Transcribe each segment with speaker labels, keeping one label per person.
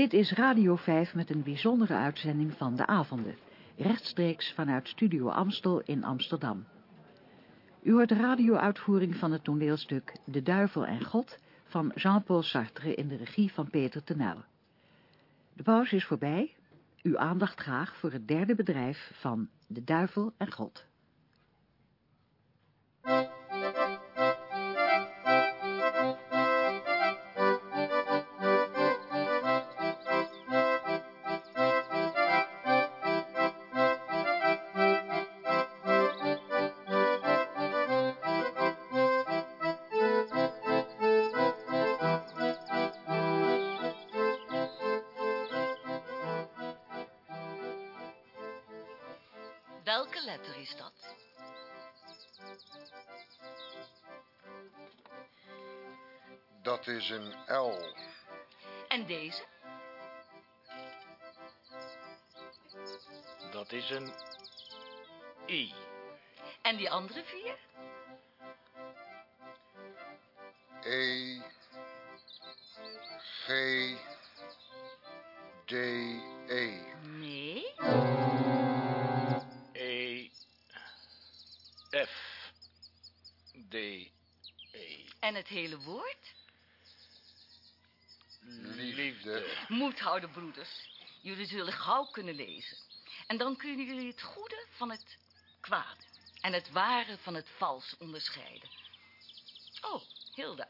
Speaker 1: Dit is Radio 5 met een bijzondere uitzending van de avonden. Rechtstreeks vanuit Studio Amstel in Amsterdam. U hoort de radio-uitvoering van het toneelstuk De Duivel en God van Jean-Paul Sartre in de regie van Peter Tenuil. De pauze is voorbij. Uw aandacht graag voor het derde bedrijf van De Duivel en God.
Speaker 2: Hele woord?
Speaker 3: Liefde.
Speaker 2: Moed houden, broeders. Jullie zullen gauw kunnen lezen. En dan kunnen jullie het goede van het kwade. En het ware van het vals onderscheiden. Oh, Hilda.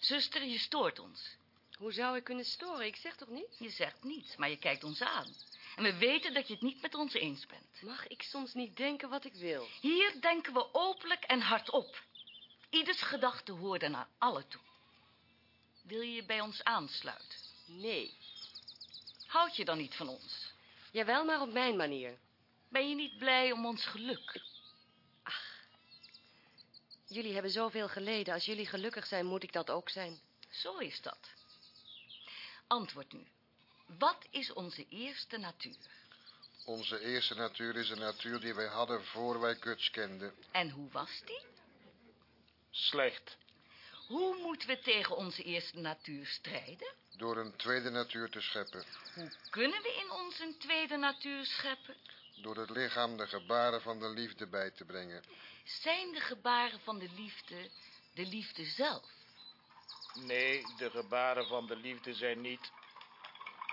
Speaker 2: Zuster, je stoort ons.
Speaker 4: Hoe zou ik kunnen storen? Ik zeg toch niet?
Speaker 2: Je zegt niets, maar je kijkt ons aan. En we weten dat je het niet met ons eens bent.
Speaker 4: Mag ik soms niet denken wat ik wil?
Speaker 2: Hier denken we openlijk en hardop. Ieders gedachte hoort naar alle toe. Wil je je bij ons aansluiten?
Speaker 4: Nee.
Speaker 2: Houd je dan niet van ons?
Speaker 4: Jawel, maar op mijn manier.
Speaker 2: Ben je niet blij om ons geluk?
Speaker 4: Jullie hebben zoveel geleden. Als jullie gelukkig zijn, moet ik dat ook zijn.
Speaker 2: Zo is dat. Antwoord nu. Wat is onze eerste natuur?
Speaker 3: Onze eerste natuur is een natuur die wij hadden voor wij Guts kenden.
Speaker 2: En hoe was die?
Speaker 5: Slecht.
Speaker 2: Hoe moeten we tegen onze eerste natuur strijden?
Speaker 3: Door een tweede natuur te scheppen.
Speaker 2: Hoe kunnen we in ons een tweede natuur scheppen?
Speaker 3: Door het lichaam de gebaren van de liefde bij te brengen.
Speaker 2: Zijn de gebaren van de liefde de liefde zelf?
Speaker 5: Nee, de gebaren van de liefde zijn niet...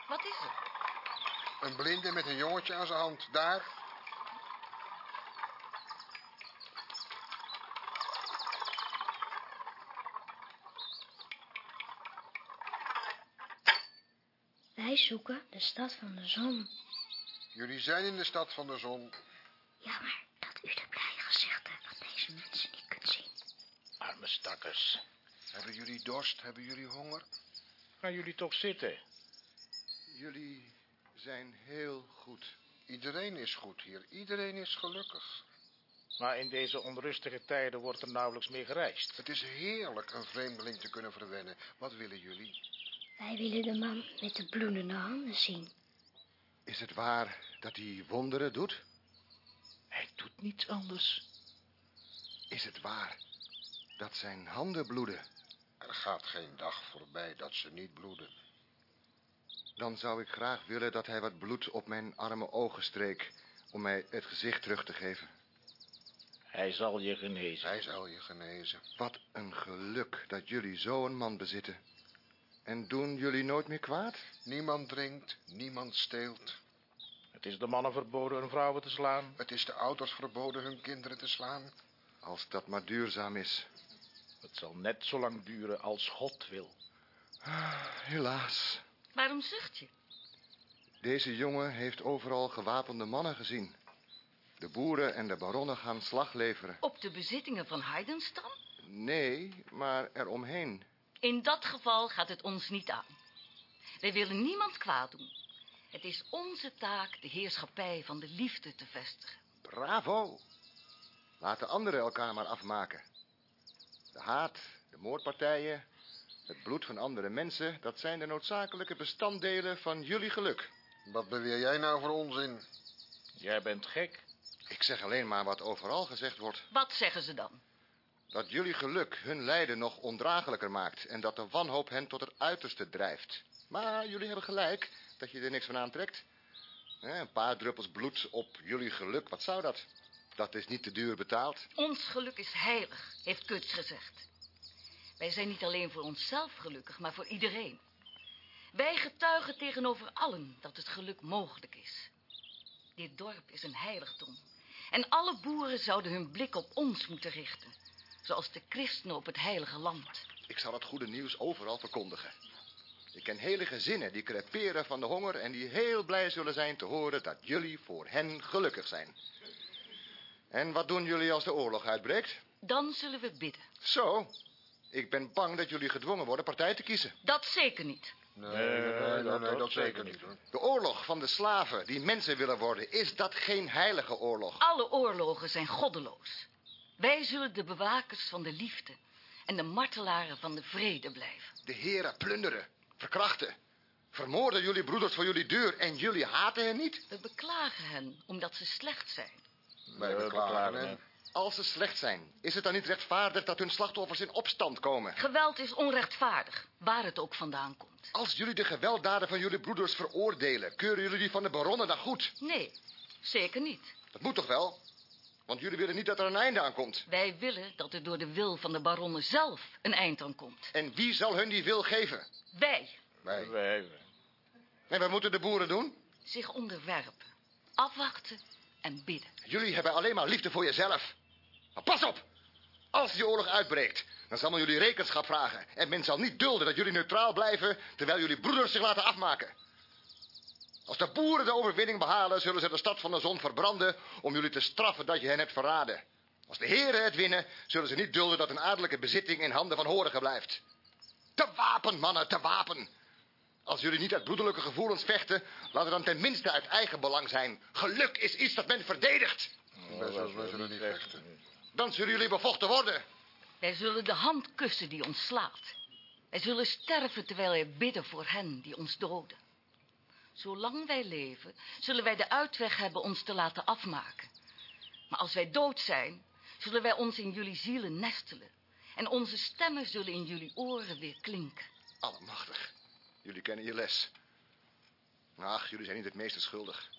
Speaker 2: Wat is het?
Speaker 3: Een blinde met een jongetje aan zijn hand. Daar.
Speaker 6: Wij zoeken de stad van de zon.
Speaker 3: Jullie zijn in de stad van de zon.
Speaker 6: Jammer dat u de blije gezichten van deze mensen niet kunt zien.
Speaker 5: Arme stakkers.
Speaker 3: Hebben jullie dorst? Hebben jullie honger?
Speaker 5: Gaan jullie toch zitten?
Speaker 3: Jullie zijn heel goed. Iedereen is goed hier. Iedereen is gelukkig.
Speaker 5: Maar in deze onrustige tijden wordt er nauwelijks meer gereisd.
Speaker 3: Het is heerlijk een vreemdeling te kunnen verwennen. Wat willen jullie?
Speaker 6: Wij willen de man met de bloedende handen zien.
Speaker 7: Is het waar dat hij wonderen doet?
Speaker 5: Hij doet niets anders.
Speaker 7: Is het waar dat zijn handen bloeden?
Speaker 3: Er gaat geen dag voorbij dat ze niet bloeden.
Speaker 7: Dan zou ik graag willen dat hij wat bloed op mijn arme ogen streek... om mij het gezicht terug te geven.
Speaker 5: Hij zal je genezen.
Speaker 3: Hij zal je genezen.
Speaker 7: Wat een geluk dat jullie zo'n man bezitten. En doen jullie nooit meer kwaad?
Speaker 3: Niemand drinkt, niemand steelt.
Speaker 5: Het is de mannen verboden hun vrouwen te slaan.
Speaker 3: Het is de ouders verboden hun kinderen te slaan.
Speaker 7: Als dat maar duurzaam is.
Speaker 5: Het zal net zo lang duren als God wil.
Speaker 7: Helaas.
Speaker 2: Waarom zucht je?
Speaker 7: Deze jongen heeft overal gewapende mannen gezien. De boeren en de baronnen gaan slag leveren.
Speaker 2: Op de bezittingen van Heidenstam?
Speaker 7: Nee, maar eromheen.
Speaker 2: In dat geval gaat het ons niet aan. Wij willen niemand kwaad doen. Het is onze taak de heerschappij van de liefde te vestigen.
Speaker 7: Bravo. Laat de anderen elkaar maar afmaken. De haat, de moordpartijen, het bloed van andere mensen... dat zijn de noodzakelijke bestanddelen van jullie geluk.
Speaker 3: Wat beweer jij nou voor onzin?
Speaker 5: Jij bent gek.
Speaker 7: Ik zeg alleen maar wat overal gezegd wordt.
Speaker 2: Wat zeggen ze dan?
Speaker 7: Dat jullie geluk hun lijden nog ondraaglijker maakt... en dat de wanhoop hen tot het uiterste drijft. Maar jullie hebben gelijk dat je er niks van aantrekt. Een paar druppels bloed op jullie geluk, wat zou dat? Dat is niet te duur betaald.
Speaker 2: Ons geluk is heilig, heeft Kuts gezegd. Wij zijn niet alleen voor onszelf gelukkig, maar voor iedereen. Wij getuigen tegenover allen dat het geluk mogelijk is. Dit dorp is een heiligdom. En alle boeren zouden hun blik op ons moeten richten. Zoals de christenen op het heilige land.
Speaker 7: Ik zal het goede nieuws overal verkondigen. Ik ken hele gezinnen die creperen van de honger en die heel blij zullen zijn te horen dat jullie voor hen gelukkig zijn. En wat doen jullie als de oorlog uitbreekt?
Speaker 2: Dan zullen we bidden.
Speaker 7: Zo, ik ben bang dat jullie gedwongen worden partij te kiezen.
Speaker 2: Dat zeker niet.
Speaker 3: Nee, nee, nee, nee, dat zeker niet hoor.
Speaker 7: De oorlog van de slaven die mensen willen worden, is dat geen heilige oorlog?
Speaker 2: Alle oorlogen zijn goddeloos. Wij zullen de bewakers van de liefde en de martelaren van de vrede blijven.
Speaker 7: De heren plunderen, verkrachten, vermoorden jullie broeders voor jullie deur en jullie haten hen niet?
Speaker 2: We beklagen hen omdat ze slecht zijn.
Speaker 3: Wij
Speaker 5: We
Speaker 3: beklagen hen.
Speaker 7: Als ze slecht zijn, is het dan niet rechtvaardig dat hun slachtoffers in opstand komen?
Speaker 2: Geweld is onrechtvaardig, waar het ook vandaan komt.
Speaker 7: Als jullie de gewelddaden van jullie broeders veroordelen, keuren jullie die van de baronnen dan goed?
Speaker 2: Nee, zeker niet.
Speaker 7: Dat moet toch wel? Want jullie willen niet dat er een einde aan komt.
Speaker 2: Wij willen dat er door de wil van de baronnen zelf een eind aan komt.
Speaker 7: En wie zal hun die wil geven?
Speaker 2: Wij
Speaker 3: Wij.
Speaker 5: Wij,
Speaker 7: En wat moeten de boeren doen?
Speaker 2: zich onderwerpen, afwachten en bidden.
Speaker 7: Jullie hebben alleen maar liefde voor jezelf. Maar pas op! Als die oorlog uitbreekt, dan zal men jullie rekenschap vragen. En men zal niet dulden dat jullie neutraal blijven, terwijl jullie broeders zich laten afmaken. Als de boeren de overwinning behalen, zullen ze de stad van de zon verbranden om jullie te straffen dat je hen hebt verraden. Als de heren het winnen, zullen ze niet dulden dat een adellijke bezitting in handen van horigen blijft. Te wapen, mannen, te wapen! Als jullie niet uit broederlijke gevoelens vechten, laat het dan tenminste uit eigen belang zijn. Geluk is iets dat men verdedigt.
Speaker 3: Wij zullen, wij zullen niet vechten.
Speaker 7: Dan zullen jullie bevochten worden.
Speaker 2: Wij zullen de hand kussen die ons slaat. Wij zullen sterven terwijl wij bidden voor hen die ons doden. Zolang wij leven, zullen wij de uitweg hebben ons te laten afmaken. Maar als wij dood zijn, zullen wij ons in jullie zielen nestelen. En onze stemmen zullen in jullie oren weer klinken.
Speaker 7: Allemachtig. Jullie kennen je les. Ach, jullie zijn niet het meeste schuldig.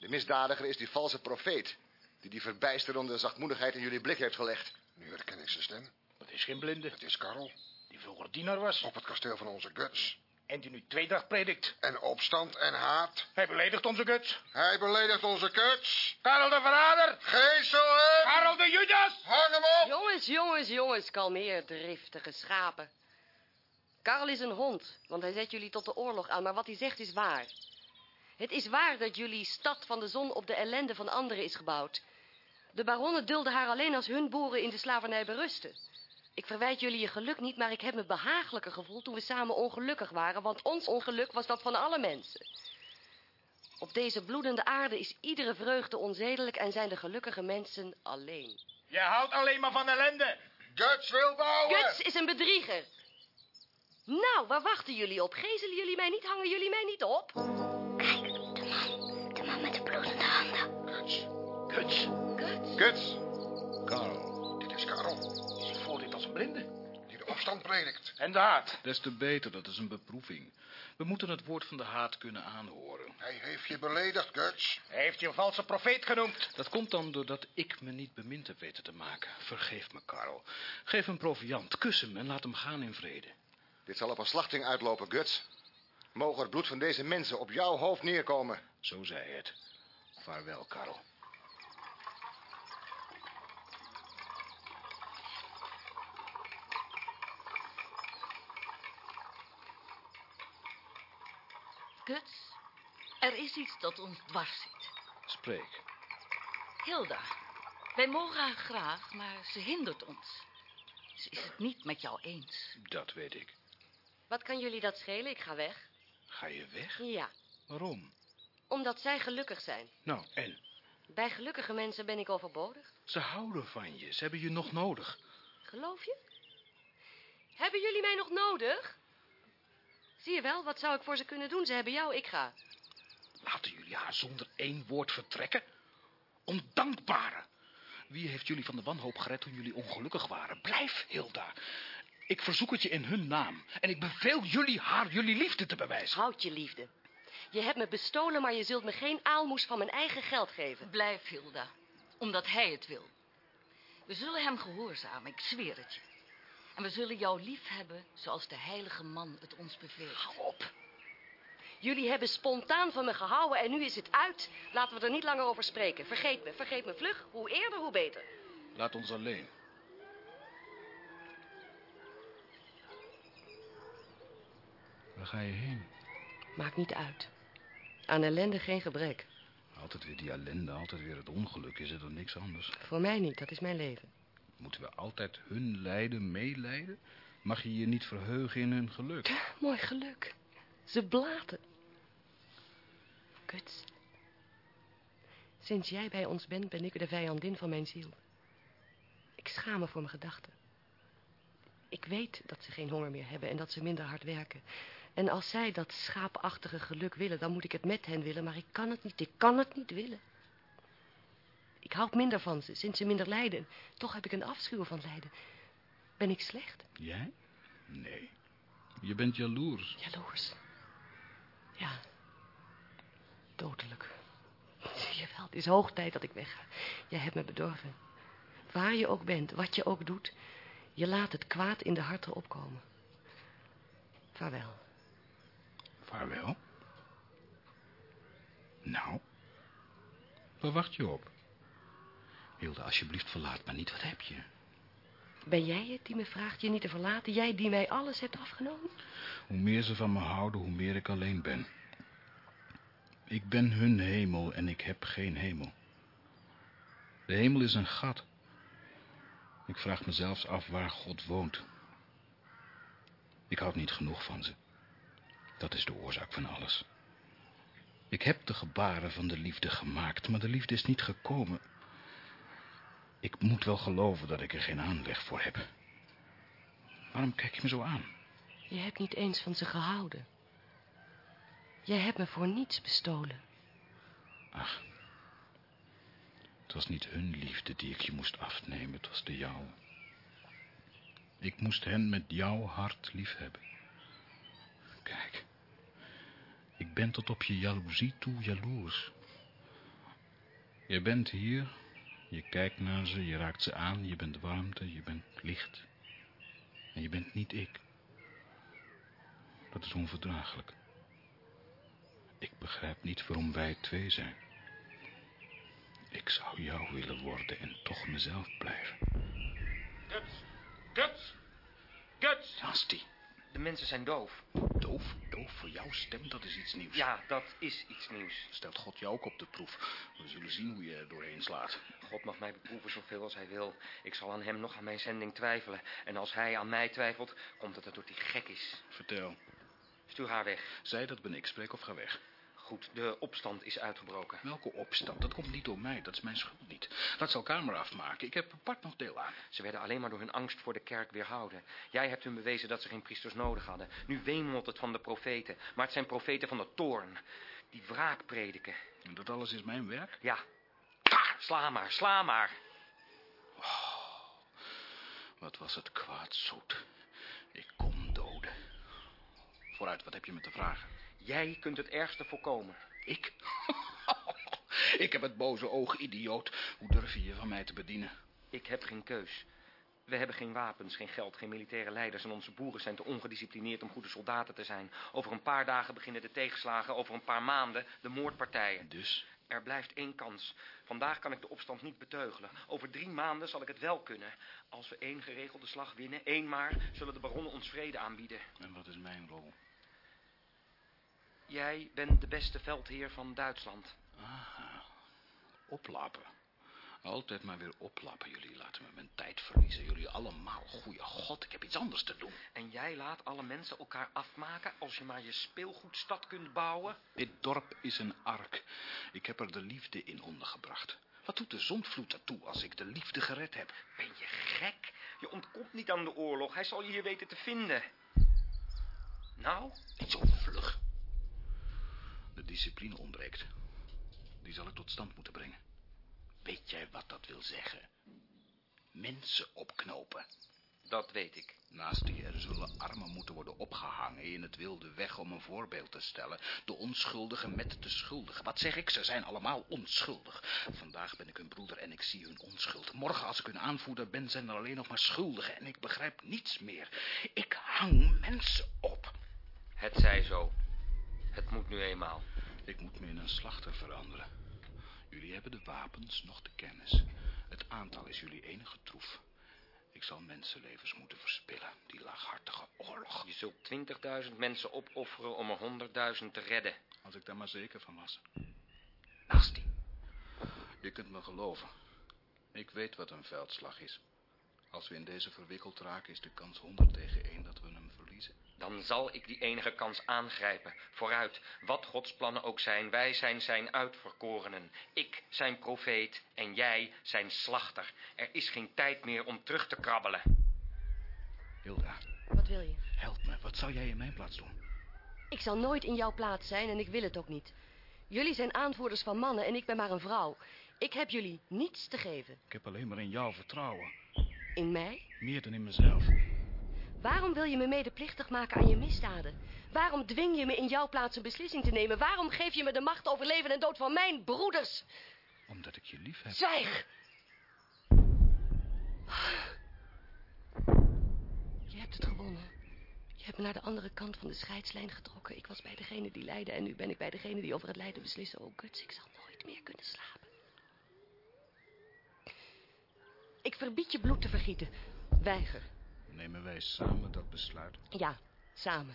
Speaker 7: De misdadiger is die valse profeet... die die verbijsterende zachtmoedigheid in jullie blik heeft gelegd.
Speaker 3: Nu herken ik zijn stem.
Speaker 5: Dat is geen blinde.
Speaker 3: Het is Karel.
Speaker 5: Die vroeger dienaar was.
Speaker 3: Op het kasteel van onze Guts.
Speaker 5: En die nu tweedracht predikt.
Speaker 3: En opstand en haat.
Speaker 5: Hij beledigt onze guts.
Speaker 3: Hij beledigt onze Guts.
Speaker 5: Karel de verrader.
Speaker 3: Geesel hem!
Speaker 5: Karel de Judas.
Speaker 3: Hang hem op!
Speaker 4: Jongens, jongens, jongens, kalmeer, driftige schapen. Karel is een hond, want hij zet jullie tot de oorlog aan, maar wat hij zegt is waar. Het is waar dat jullie stad van de zon op de ellende van anderen is gebouwd. De baronnen dulden haar alleen als hun boeren in de slavernij berusten. Ik verwijt jullie je geluk niet, maar ik heb me behagelijker gevoeld toen we samen ongelukkig waren, want ons ongeluk was dat van alle mensen. Op deze bloedende aarde is iedere vreugde onzedelijk en zijn de gelukkige mensen alleen.
Speaker 5: Je houdt alleen maar van ellende.
Speaker 3: Guts wil bouwen!
Speaker 4: Guts is een bedrieger. Nou, waar wachten jullie op? Gezelen jullie mij niet? Hangen jullie mij niet op?
Speaker 6: Kijk, de man. De man met de bloedende handen.
Speaker 3: Guts.
Speaker 5: Guts.
Speaker 2: Guts,
Speaker 7: Guts,
Speaker 8: Karel,
Speaker 3: Predikt.
Speaker 5: En de haat.
Speaker 8: des te beter, dat is een beproeving. We moeten het woord van de haat kunnen aanhoren.
Speaker 3: Hij heeft je beledigd, Guts.
Speaker 5: Hij heeft je een valse profeet genoemd.
Speaker 8: Dat komt dan doordat ik me niet bemind heb weten te maken. Vergeef me, Karel. Geef hem proviand, kus hem en laat hem gaan in vrede.
Speaker 7: dit zal op een slachting uitlopen, Guts. Mogen het bloed van deze mensen op jouw hoofd neerkomen.
Speaker 8: Zo zei hij het. Vaarwel, Karel.
Speaker 2: Guts, er is iets dat ons dwars zit.
Speaker 8: Spreek.
Speaker 2: Hilda, wij mogen haar graag, maar ze hindert ons. Ze is het niet met jou eens.
Speaker 8: Dat weet ik.
Speaker 4: Wat kan jullie dat schelen? Ik ga weg.
Speaker 8: Ga je weg?
Speaker 4: Ja,
Speaker 8: Waarom?
Speaker 4: omdat zij gelukkig zijn.
Speaker 8: Nou, en?
Speaker 4: Bij gelukkige mensen ben ik overbodig.
Speaker 8: Ze houden van je. Ze hebben je nog nodig.
Speaker 4: Geloof je? Hebben jullie mij nog nodig? Zie je wel, wat zou ik voor ze kunnen doen? Ze hebben jou, ik ga.
Speaker 8: Laten jullie haar zonder één woord vertrekken? Ondankbare. Wie heeft jullie van de wanhoop gered toen jullie ongelukkig waren? Blijf, Hilda. Ik verzoek het je in hun naam. En ik beveel jullie haar jullie liefde te bewijzen.
Speaker 4: Houd je liefde. Je hebt me bestolen, maar je zult me geen aalmoes van mijn eigen geld geven.
Speaker 2: Blijf, Hilda. Omdat hij het wil. We zullen hem gehoorzamen, ik zweer het je. En we zullen jou lief hebben zoals de heilige man het ons beveelt.
Speaker 4: Hou op. Jullie hebben spontaan van me gehouden en nu is het uit. Laten we er niet langer over spreken. Vergeet me, vergeet me vlug. Hoe eerder, hoe beter.
Speaker 8: Laat ons alleen. Waar ga je heen?
Speaker 4: Maakt niet uit. Aan ellende geen gebrek.
Speaker 8: Altijd weer die ellende, altijd weer het ongeluk. Is er dan niks anders?
Speaker 4: Voor mij niet, dat is mijn leven.
Speaker 8: Moeten we altijd hun lijden meelijden? Mag je je niet verheugen in hun geluk?
Speaker 4: Mooi geluk. Ze blaten. Kuts. Sinds jij bij ons bent, ben ik de vijandin van mijn ziel. Ik schaam me voor mijn gedachten. Ik weet dat ze geen honger meer hebben en dat ze minder hard werken. En als zij dat schaapachtige geluk willen, dan moet ik het met hen willen, maar ik kan het niet, ik kan het niet willen. Ik houd minder van ze, sinds ze minder lijden. Toch heb ik een afschuw van lijden. Ben ik slecht?
Speaker 8: Jij? Nee. Je bent jaloers.
Speaker 4: Jaloers. Ja. Dodelijk. Jawel, het is hoog tijd dat ik wegga. Jij hebt me bedorven. Waar je ook bent, wat je ook doet, je laat het kwaad in de harten opkomen. Vaarwel.
Speaker 8: Vaarwel. Nou, waar wacht je op? Hilde, alsjeblieft verlaat me niet. Wat heb je?
Speaker 4: Ben jij het die me vraagt je niet te verlaten? Jij die mij alles hebt afgenomen?
Speaker 8: Hoe meer ze van me houden, hoe meer ik alleen ben. Ik ben hun hemel en ik heb geen hemel. De hemel is een gat. Ik vraag me zelfs af waar God woont. Ik houd niet genoeg van ze. Dat is de oorzaak van alles. Ik heb de gebaren van de liefde gemaakt, maar de liefde is niet gekomen. Ik moet wel geloven dat ik er geen aanleg voor heb. Waarom kijk je me zo aan?
Speaker 4: Je hebt niet eens van ze gehouden. Jij hebt me voor niets bestolen.
Speaker 8: Ach, het was niet hun liefde die ik je moest afnemen, het was de jouwe. Ik moest hen met jouw hart lief hebben. Kijk, ik ben tot op je jaloezie toe jaloers. Je bent hier, je kijkt naar ze, je raakt ze aan, je bent warmte, je bent licht. En je bent niet ik. Dat is onverdraaglijk. Ik begrijp niet waarom wij twee zijn. Ik zou jou willen worden en toch mezelf blijven.
Speaker 9: Guts! Guts! Guts!
Speaker 8: Nasty.
Speaker 9: De mensen zijn doof.
Speaker 8: Doof, doof voor jouw stem, dat is iets nieuws.
Speaker 9: Ja, dat is iets nieuws.
Speaker 8: Stelt God jou ook op de proef. We zullen zien hoe je er doorheen slaat.
Speaker 9: God mag mij beproeven zoveel als hij wil. Ik zal aan hem nog aan mijn zending twijfelen. En als hij aan mij twijfelt, komt het doordat hij gek is.
Speaker 8: Vertel.
Speaker 9: Stuur haar weg.
Speaker 8: Zij, dat ben ik. Spreek of ga weg.
Speaker 9: Goed, de opstand is uitgebroken.
Speaker 8: Welke opstand? Dat komt niet door mij. Dat is mijn schuld niet. Laat ze elkaar maar afmaken. Ik heb apart nog deel aan.
Speaker 9: Ze werden alleen maar door hun angst voor de kerk weerhouden. Jij hebt hun bewezen dat ze geen priesters nodig hadden. Nu wemelt het van de profeten. Maar het zijn profeten van de toorn. Die wraak prediken.
Speaker 8: En dat alles is mijn werk?
Speaker 9: Ja. Sla maar, sla maar.
Speaker 8: Oh, wat was het kwaad zoet. Ik kon doden. Vooruit, wat heb je me te vragen?
Speaker 9: Jij kunt het ergste voorkomen.
Speaker 8: Ik? ik heb het boze oog, idioot. Hoe durf je je van mij te bedienen?
Speaker 9: Ik heb geen keus. We hebben geen wapens, geen geld, geen militaire leiders... en onze boeren zijn te ongedisciplineerd om goede soldaten te zijn. Over een paar dagen beginnen de tegenslagen, over een paar maanden de moordpartijen.
Speaker 8: Dus?
Speaker 9: Er blijft één kans. Vandaag kan ik de opstand niet beteugelen. Over drie maanden zal ik het wel kunnen. Als we één geregelde slag winnen, één maar, zullen de baronnen ons vrede aanbieden.
Speaker 8: En wat is mijn rol?
Speaker 9: Jij bent de beste veldheer van Duitsland.
Speaker 8: Aha, oplappen. Altijd maar weer oplappen. Jullie laten me mijn tijd verliezen. Jullie allemaal. Goeie god, ik heb iets anders te doen.
Speaker 9: En jij laat alle mensen elkaar afmaken als je maar je speelgoedstad kunt bouwen?
Speaker 8: Dit dorp is een ark. Ik heb er de liefde in ondergebracht. Wat doet de zondvloed ertoe als ik de liefde gered heb?
Speaker 9: Ben je gek? Je ontkomt niet aan de oorlog. Hij zal je hier weten te vinden. Nou?
Speaker 8: Niet zo vlug. De discipline ontbreekt. Die zal ik tot stand moeten brengen. Weet jij wat dat wil zeggen? Mensen opknopen.
Speaker 9: Dat weet ik.
Speaker 8: Naast die er zullen armen moeten worden opgehangen in het wilde weg om een voorbeeld te stellen. De onschuldigen met de schuldigen. Wat zeg ik? Ze zijn allemaal onschuldig. Vandaag ben ik hun broeder en ik zie hun onschuld. Morgen als ik hun aanvoerder ben, zijn er alleen nog maar schuldigen en ik begrijp niets meer. Ik hang mensen op.
Speaker 9: Het zij zo. Het moet nu eenmaal.
Speaker 8: Ik moet me in een slachter veranderen. Jullie hebben de wapens, nog de kennis. Het aantal is jullie enige troef. Ik zal mensenlevens moeten verspillen, die laaghartige oorlog.
Speaker 9: Je zult 20.000 mensen opofferen om er 100.000 te redden.
Speaker 8: Als ik daar maar zeker van was. Nasty. Je kunt me geloven. Ik weet wat een veldslag is. Als we in deze verwikkeld raken, is de kans 100 tegen 1 dat we hem verliezen.
Speaker 9: Dan zal ik die enige kans aangrijpen. Vooruit, wat Gods plannen ook zijn, wij zijn zijn uitverkorenen. Ik zijn profeet en jij zijn slachter. Er is geen tijd meer om terug te krabbelen.
Speaker 8: Hilda,
Speaker 4: Wat wil je?
Speaker 8: help me. Wat zou jij in mijn plaats doen?
Speaker 4: Ik zal nooit in jouw plaats zijn en ik wil het ook niet. Jullie zijn aanvoerders van mannen en ik ben maar een vrouw. Ik heb jullie niets te geven.
Speaker 8: Ik heb alleen maar in jou vertrouwen.
Speaker 4: In mij?
Speaker 8: Meer dan in mezelf.
Speaker 4: Waarom wil je me medeplichtig maken aan je misdaden? Waarom dwing je me in jouw plaats een beslissing te nemen? Waarom geef je me de macht over leven en dood van mijn broeders?
Speaker 8: Omdat ik je lief heb.
Speaker 4: Zwijg! Je hebt het gewonnen. Je hebt me naar de andere kant van de scheidslijn getrokken. Ik was bij degene die leidde en nu ben ik bij degene die over het lijden beslissen. Oh, Guts, ik zal nooit meer kunnen slapen. Ik verbied je bloed te vergieten. Weiger.
Speaker 8: Nemen wij samen dat besluit
Speaker 4: Ja, samen.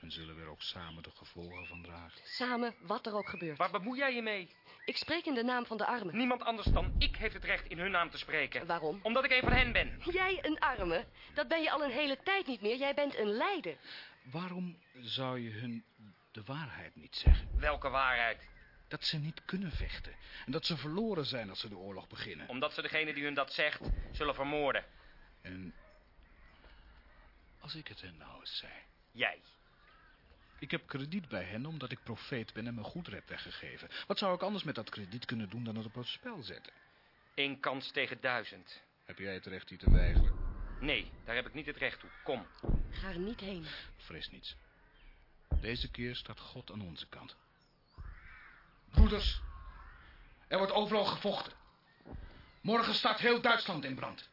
Speaker 8: en zullen we er ook samen de gevolgen van dragen.
Speaker 4: Samen, wat er ook gebeurt.
Speaker 9: Waar bemoei jij je mee?
Speaker 4: Ik spreek in de naam van de armen.
Speaker 9: Niemand anders dan ik heeft het recht in hun naam te spreken.
Speaker 4: Waarom?
Speaker 9: Omdat ik een van hen ben.
Speaker 4: Jij een arme? Dat ben je al een hele tijd niet meer. Jij bent een leider.
Speaker 8: Waarom zou je hun de waarheid niet zeggen?
Speaker 9: Welke waarheid?
Speaker 8: Dat ze niet kunnen vechten. En dat ze verloren zijn als ze de oorlog beginnen.
Speaker 9: Omdat ze degene die hun dat zegt, zullen vermoorden.
Speaker 8: En als ik het hen nou eens zei.
Speaker 9: Jij.
Speaker 8: Ik heb krediet bij hen omdat ik profeet ben en mijn goed heb weggegeven. Wat zou ik anders met dat krediet kunnen doen dan het op het spel zetten?
Speaker 9: Eén kans tegen duizend.
Speaker 8: Heb jij het recht hier te weigeren?
Speaker 9: Nee, daar heb ik niet het recht toe. Kom.
Speaker 4: Ga er niet heen.
Speaker 8: Vrees niets. Deze keer staat God aan onze kant. Broeders, er wordt overal gevochten. Morgen staat heel Duitsland in brand.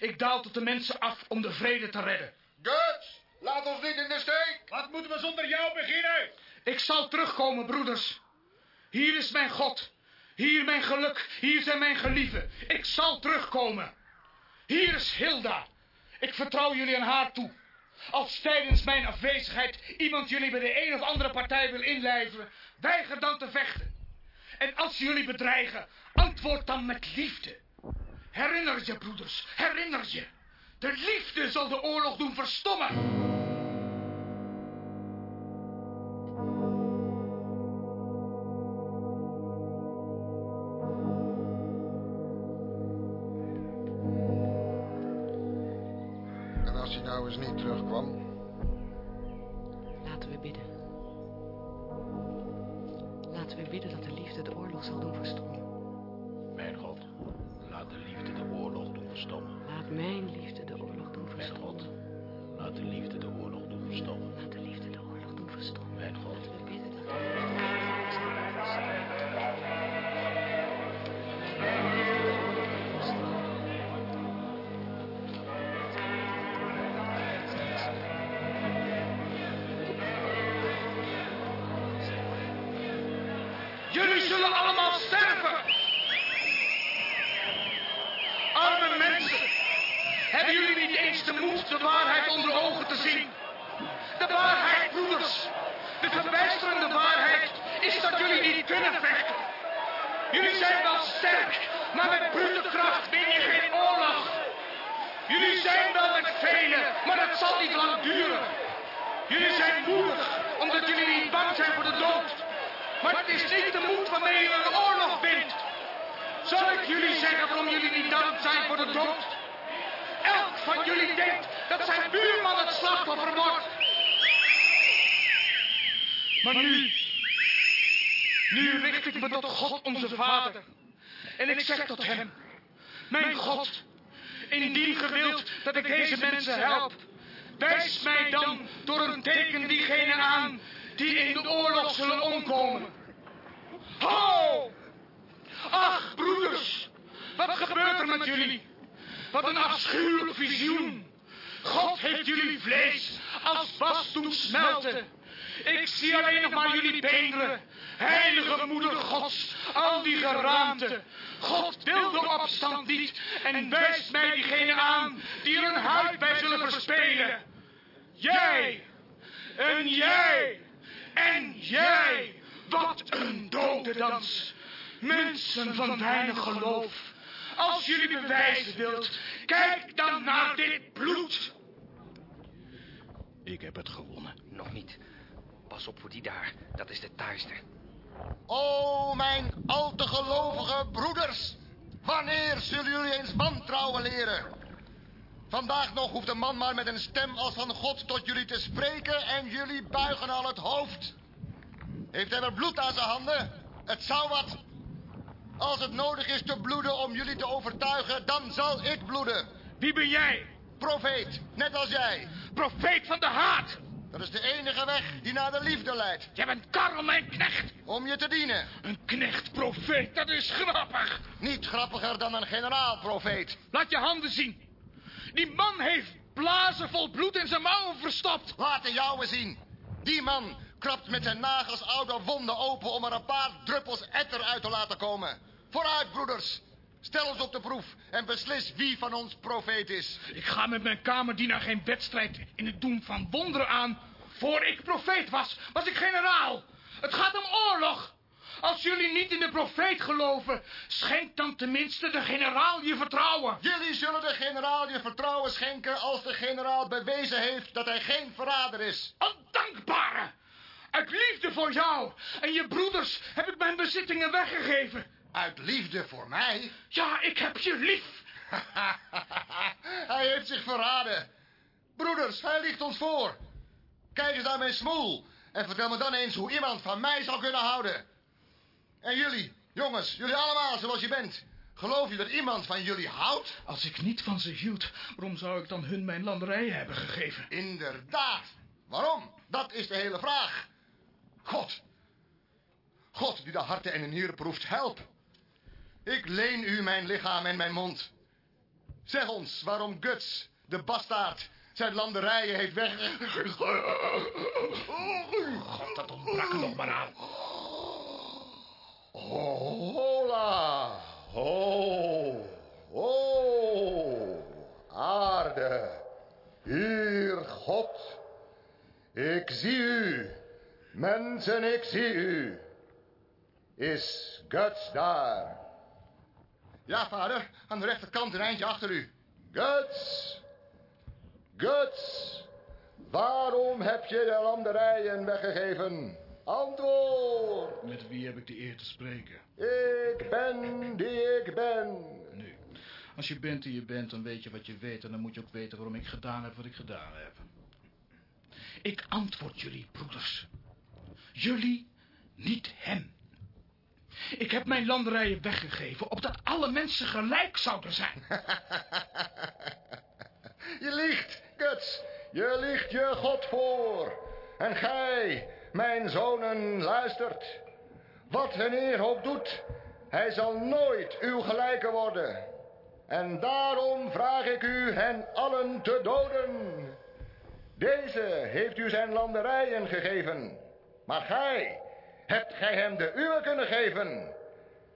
Speaker 8: Ik daal tot de mensen af om de vrede te redden.
Speaker 3: Guts, laat ons niet in de steek.
Speaker 5: Wat moeten we zonder jou beginnen?
Speaker 8: Ik zal terugkomen, broeders. Hier is mijn God. Hier mijn geluk. Hier zijn mijn gelieven. Ik zal terugkomen. Hier is Hilda. Ik vertrouw jullie aan haar toe. Als tijdens mijn afwezigheid iemand jullie bij de een of andere partij wil inlijven, weiger dan te vechten. En als ze jullie bedreigen, antwoord dan met liefde. Herinner je, broeders, herinner je. De liefde zal de oorlog doen verstommen.
Speaker 3: En als hij nou eens niet terugkwam?
Speaker 4: Laten we bidden. Laten we bidden dat de liefde de oorlog zal doen verstommen.
Speaker 8: Maar het is niet de moed waarmee je een oorlog wint. Zal ik jullie zeggen waarom jullie niet bang zijn voor de dood? Elk van jullie denkt dat zijn buurman het slachtoffer wordt. Maar nu, nu richt ik me tot God onze Vader. En ik zeg tot hem, mijn God,
Speaker 10: indien ge wilt dat ik deze mensen help, wijs mij dan door een teken diegene aan die in de oorlog zullen omkomen. Ho! Ach, broeders, wat gebeurt er met jullie? Wat een afschuwelijk visioen. God heeft jullie vlees als was doen smelten. Ik zie alleen nog maar jullie beenderen. Heilige moeder Gods, al die geraamte. God wil de opstand niet en wijst mij diegene aan die er een huid bij zullen verspelen. Jij en jij en jij. Wat een dodendans. Mensen van weinig geloof. Als jullie bewijzen wilt, kijk dan naar dit bloed.
Speaker 8: Ik heb het gewonnen.
Speaker 9: Nog niet. Pas op voor die daar. Dat is de taaister.
Speaker 7: O, mijn al te gelovige broeders. Wanneer zullen jullie eens wantrouwen leren? Vandaag nog hoeft een man maar met een stem als van God tot jullie te spreken en jullie buigen al het hoofd. Heeft hij wel bloed aan zijn handen? Het zou wat. Als het nodig is te bloeden om jullie te overtuigen, dan zal ik bloeden.
Speaker 10: Wie ben jij?
Speaker 7: Profeet, net als jij.
Speaker 10: Profeet van de haat.
Speaker 7: Dat is de enige weg die naar de liefde leidt.
Speaker 10: Jij bent Karel, mijn knecht.
Speaker 7: Om je te dienen.
Speaker 10: Een knecht profeet, dat is grappig.
Speaker 7: Niet grappiger dan een generaal profeet.
Speaker 10: Laat je handen zien. Die man heeft blazen vol bloed in zijn mouwen verstopt.
Speaker 7: Laat de jouwe zien. Die man krabt met zijn nagels oude wonden open om er een paar druppels etter uit te laten komen. Vooruit, broeders. Stel ons op de proef en beslis wie van ons profeet is.
Speaker 10: Ik ga met mijn kamerdienaar geen wedstrijd in het doen van wonderen aan. Voor ik profeet was, was ik generaal. Het gaat om oorlog. Als jullie niet in de profeet geloven, schenk dan tenminste de generaal je vertrouwen.
Speaker 7: Jullie zullen de generaal je vertrouwen schenken als de generaal bewezen heeft dat hij geen verrader is.
Speaker 10: Ondankbare! Uit liefde voor jou en je broeders heb ik mijn bezittingen weggegeven.
Speaker 7: Uit liefde voor mij?
Speaker 10: Ja, ik heb je lief.
Speaker 7: hij heeft zich verraden. Broeders, hij ligt ons voor. Kijk eens naar mijn smoel en vertel me dan eens hoe iemand van mij zal kunnen houden. En jullie, jongens, jullie allemaal zoals je bent. Geloof je dat iemand van jullie houdt?
Speaker 10: Als ik niet van ze hield, waarom zou ik dan hun mijn landerijen hebben gegeven?
Speaker 7: Inderdaad. Waarom? Dat is de hele vraag. God. God die de harten en de nieren proeft, help. Ik leen u mijn lichaam en mijn mond. Zeg ons waarom Guts, de bastaard, zijn landerijen heeft weg...
Speaker 10: God, dat ontbrak er nog maar aan.
Speaker 7: Hola. Ho. Ho. Aarde. Hier, God. Ik zie u. Mensen, ik zie u. Is Guts daar? Ja, vader. Aan de rechterkant een eindje achter u. Guts. Guts. Waarom heb je de landerijen weggegeven? Antwoord.
Speaker 8: Met wie heb ik de eer te spreken?
Speaker 7: Ik ben die ik ben.
Speaker 8: Nu, als je bent die je bent, dan weet je wat je weet... en dan moet je ook weten waarom ik gedaan heb wat ik gedaan heb.
Speaker 10: Ik antwoord jullie, broeders. Jullie, niet hem. Ik heb mijn landerijen weggegeven, opdat alle mensen gelijk zouden zijn.
Speaker 7: je liegt, Guts. Je liegt je God voor. En gij, mijn zonen, luistert. Wat een eer ook doet, hij zal nooit uw gelijke worden. En daarom vraag ik u hen allen te doden. Deze heeft u zijn landerijen gegeven. Maar gij, hebt gij hem de uwe kunnen geven?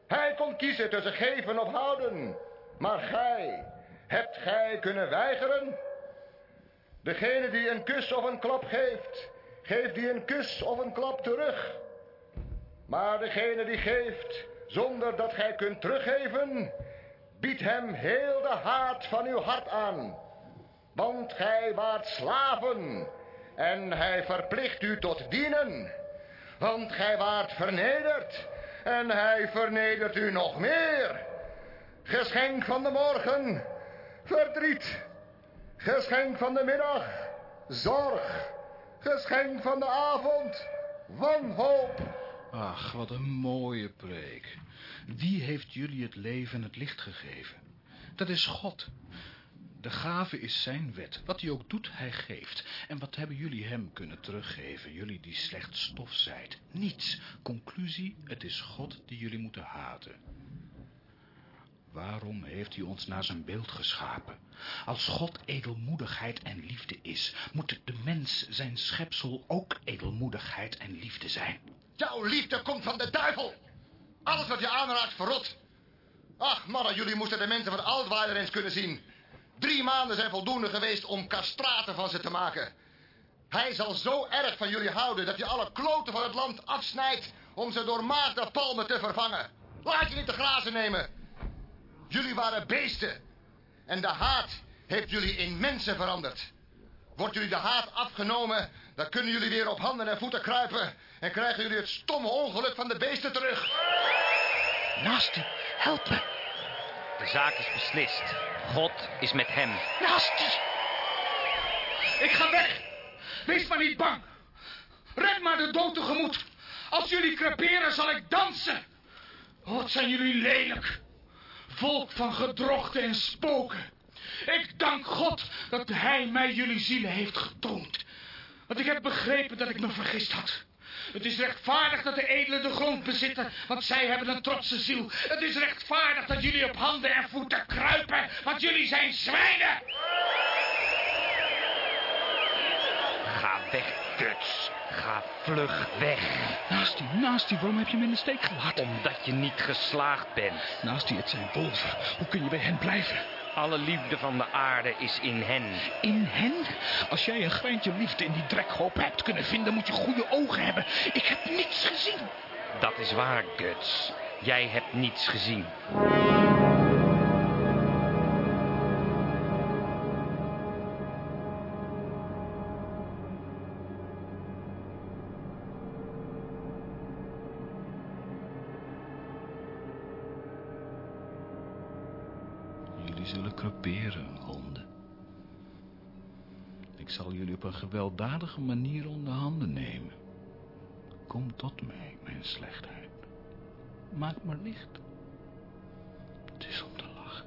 Speaker 7: Hij kon kiezen tussen geven of houden. Maar gij, hebt gij kunnen weigeren? Degene die een kus of een klap geeft, geeft die een kus of een klap terug. Maar degene die geeft, zonder dat gij kunt teruggeven, biedt hem heel de haat van uw hart aan. Want gij waart slaven en hij verplicht u tot dienen. Want gij waart vernederd en hij vernedert u nog meer. Geschenk van de morgen, verdriet. Geschenk van de middag, zorg. Geschenk van de avond, wanhoop.
Speaker 8: Ach, wat een mooie preek. Wie heeft jullie het leven en het licht gegeven? Dat is God. De gave is zijn wet. Wat hij ook doet, hij geeft. En wat hebben jullie hem kunnen teruggeven, jullie die slecht stof zijt? Niets. Conclusie, het is God die jullie moeten haten. Waarom heeft hij ons naar zijn beeld geschapen? Als God edelmoedigheid en liefde is, moet de mens zijn schepsel ook edelmoedigheid en liefde zijn.
Speaker 7: Jouw liefde komt van de duivel. Alles wat je aanraakt verrot. Ach, mannen, jullie moesten de mensen van Altweiler eens kunnen zien. Drie maanden zijn voldoende geweest om castraten van ze te maken. Hij zal zo erg van jullie houden dat je alle kloten van het land afsnijdt om ze door maagdenpalmen te vervangen. Laat je niet te grazen nemen. Jullie waren beesten. En de haat heeft jullie in mensen veranderd. Wordt jullie de haat afgenomen, dan kunnen jullie weer op handen en voeten kruipen... en krijgen jullie het stomme ongeluk van de beesten terug.
Speaker 8: Nasty, help me.
Speaker 9: De zaak is beslist. God is met hem.
Speaker 8: Nasty!
Speaker 10: Ik ga weg. Wees maar niet bang. Red maar de dood tegemoet. Als jullie creperen, zal ik dansen. Wat zijn jullie lelijk. Volk van gedrochten en spoken. Ik dank God dat hij mij jullie zielen heeft getoond. Want ik heb begrepen dat ik me vergist had. Het is rechtvaardig dat de edelen de grond bezitten, want zij hebben een trotse ziel. Het is rechtvaardig dat jullie op handen en voeten kruipen, want jullie zijn zwijnen.
Speaker 9: Ga weg, Guts. Ga vlug weg.
Speaker 8: Nasty, Nasty, waarom heb je me in de steek gelaten?
Speaker 9: Omdat je niet geslaagd bent.
Speaker 8: Nasty, het zijn wolven. Hoe kun je bij hen blijven?
Speaker 9: Alle liefde van de aarde is in hen.
Speaker 8: In hen? Als jij een greintje liefde in die drekhoop hebt kunnen vinden, moet je goede ogen hebben. Ik heb niets gezien.
Speaker 9: Dat is waar, Guts. Jij hebt niets gezien.
Speaker 8: Een gewelddadige manier onder handen nemen. Kom tot mij, mijn slechtheid. Maak maar licht. Het is om te lachen.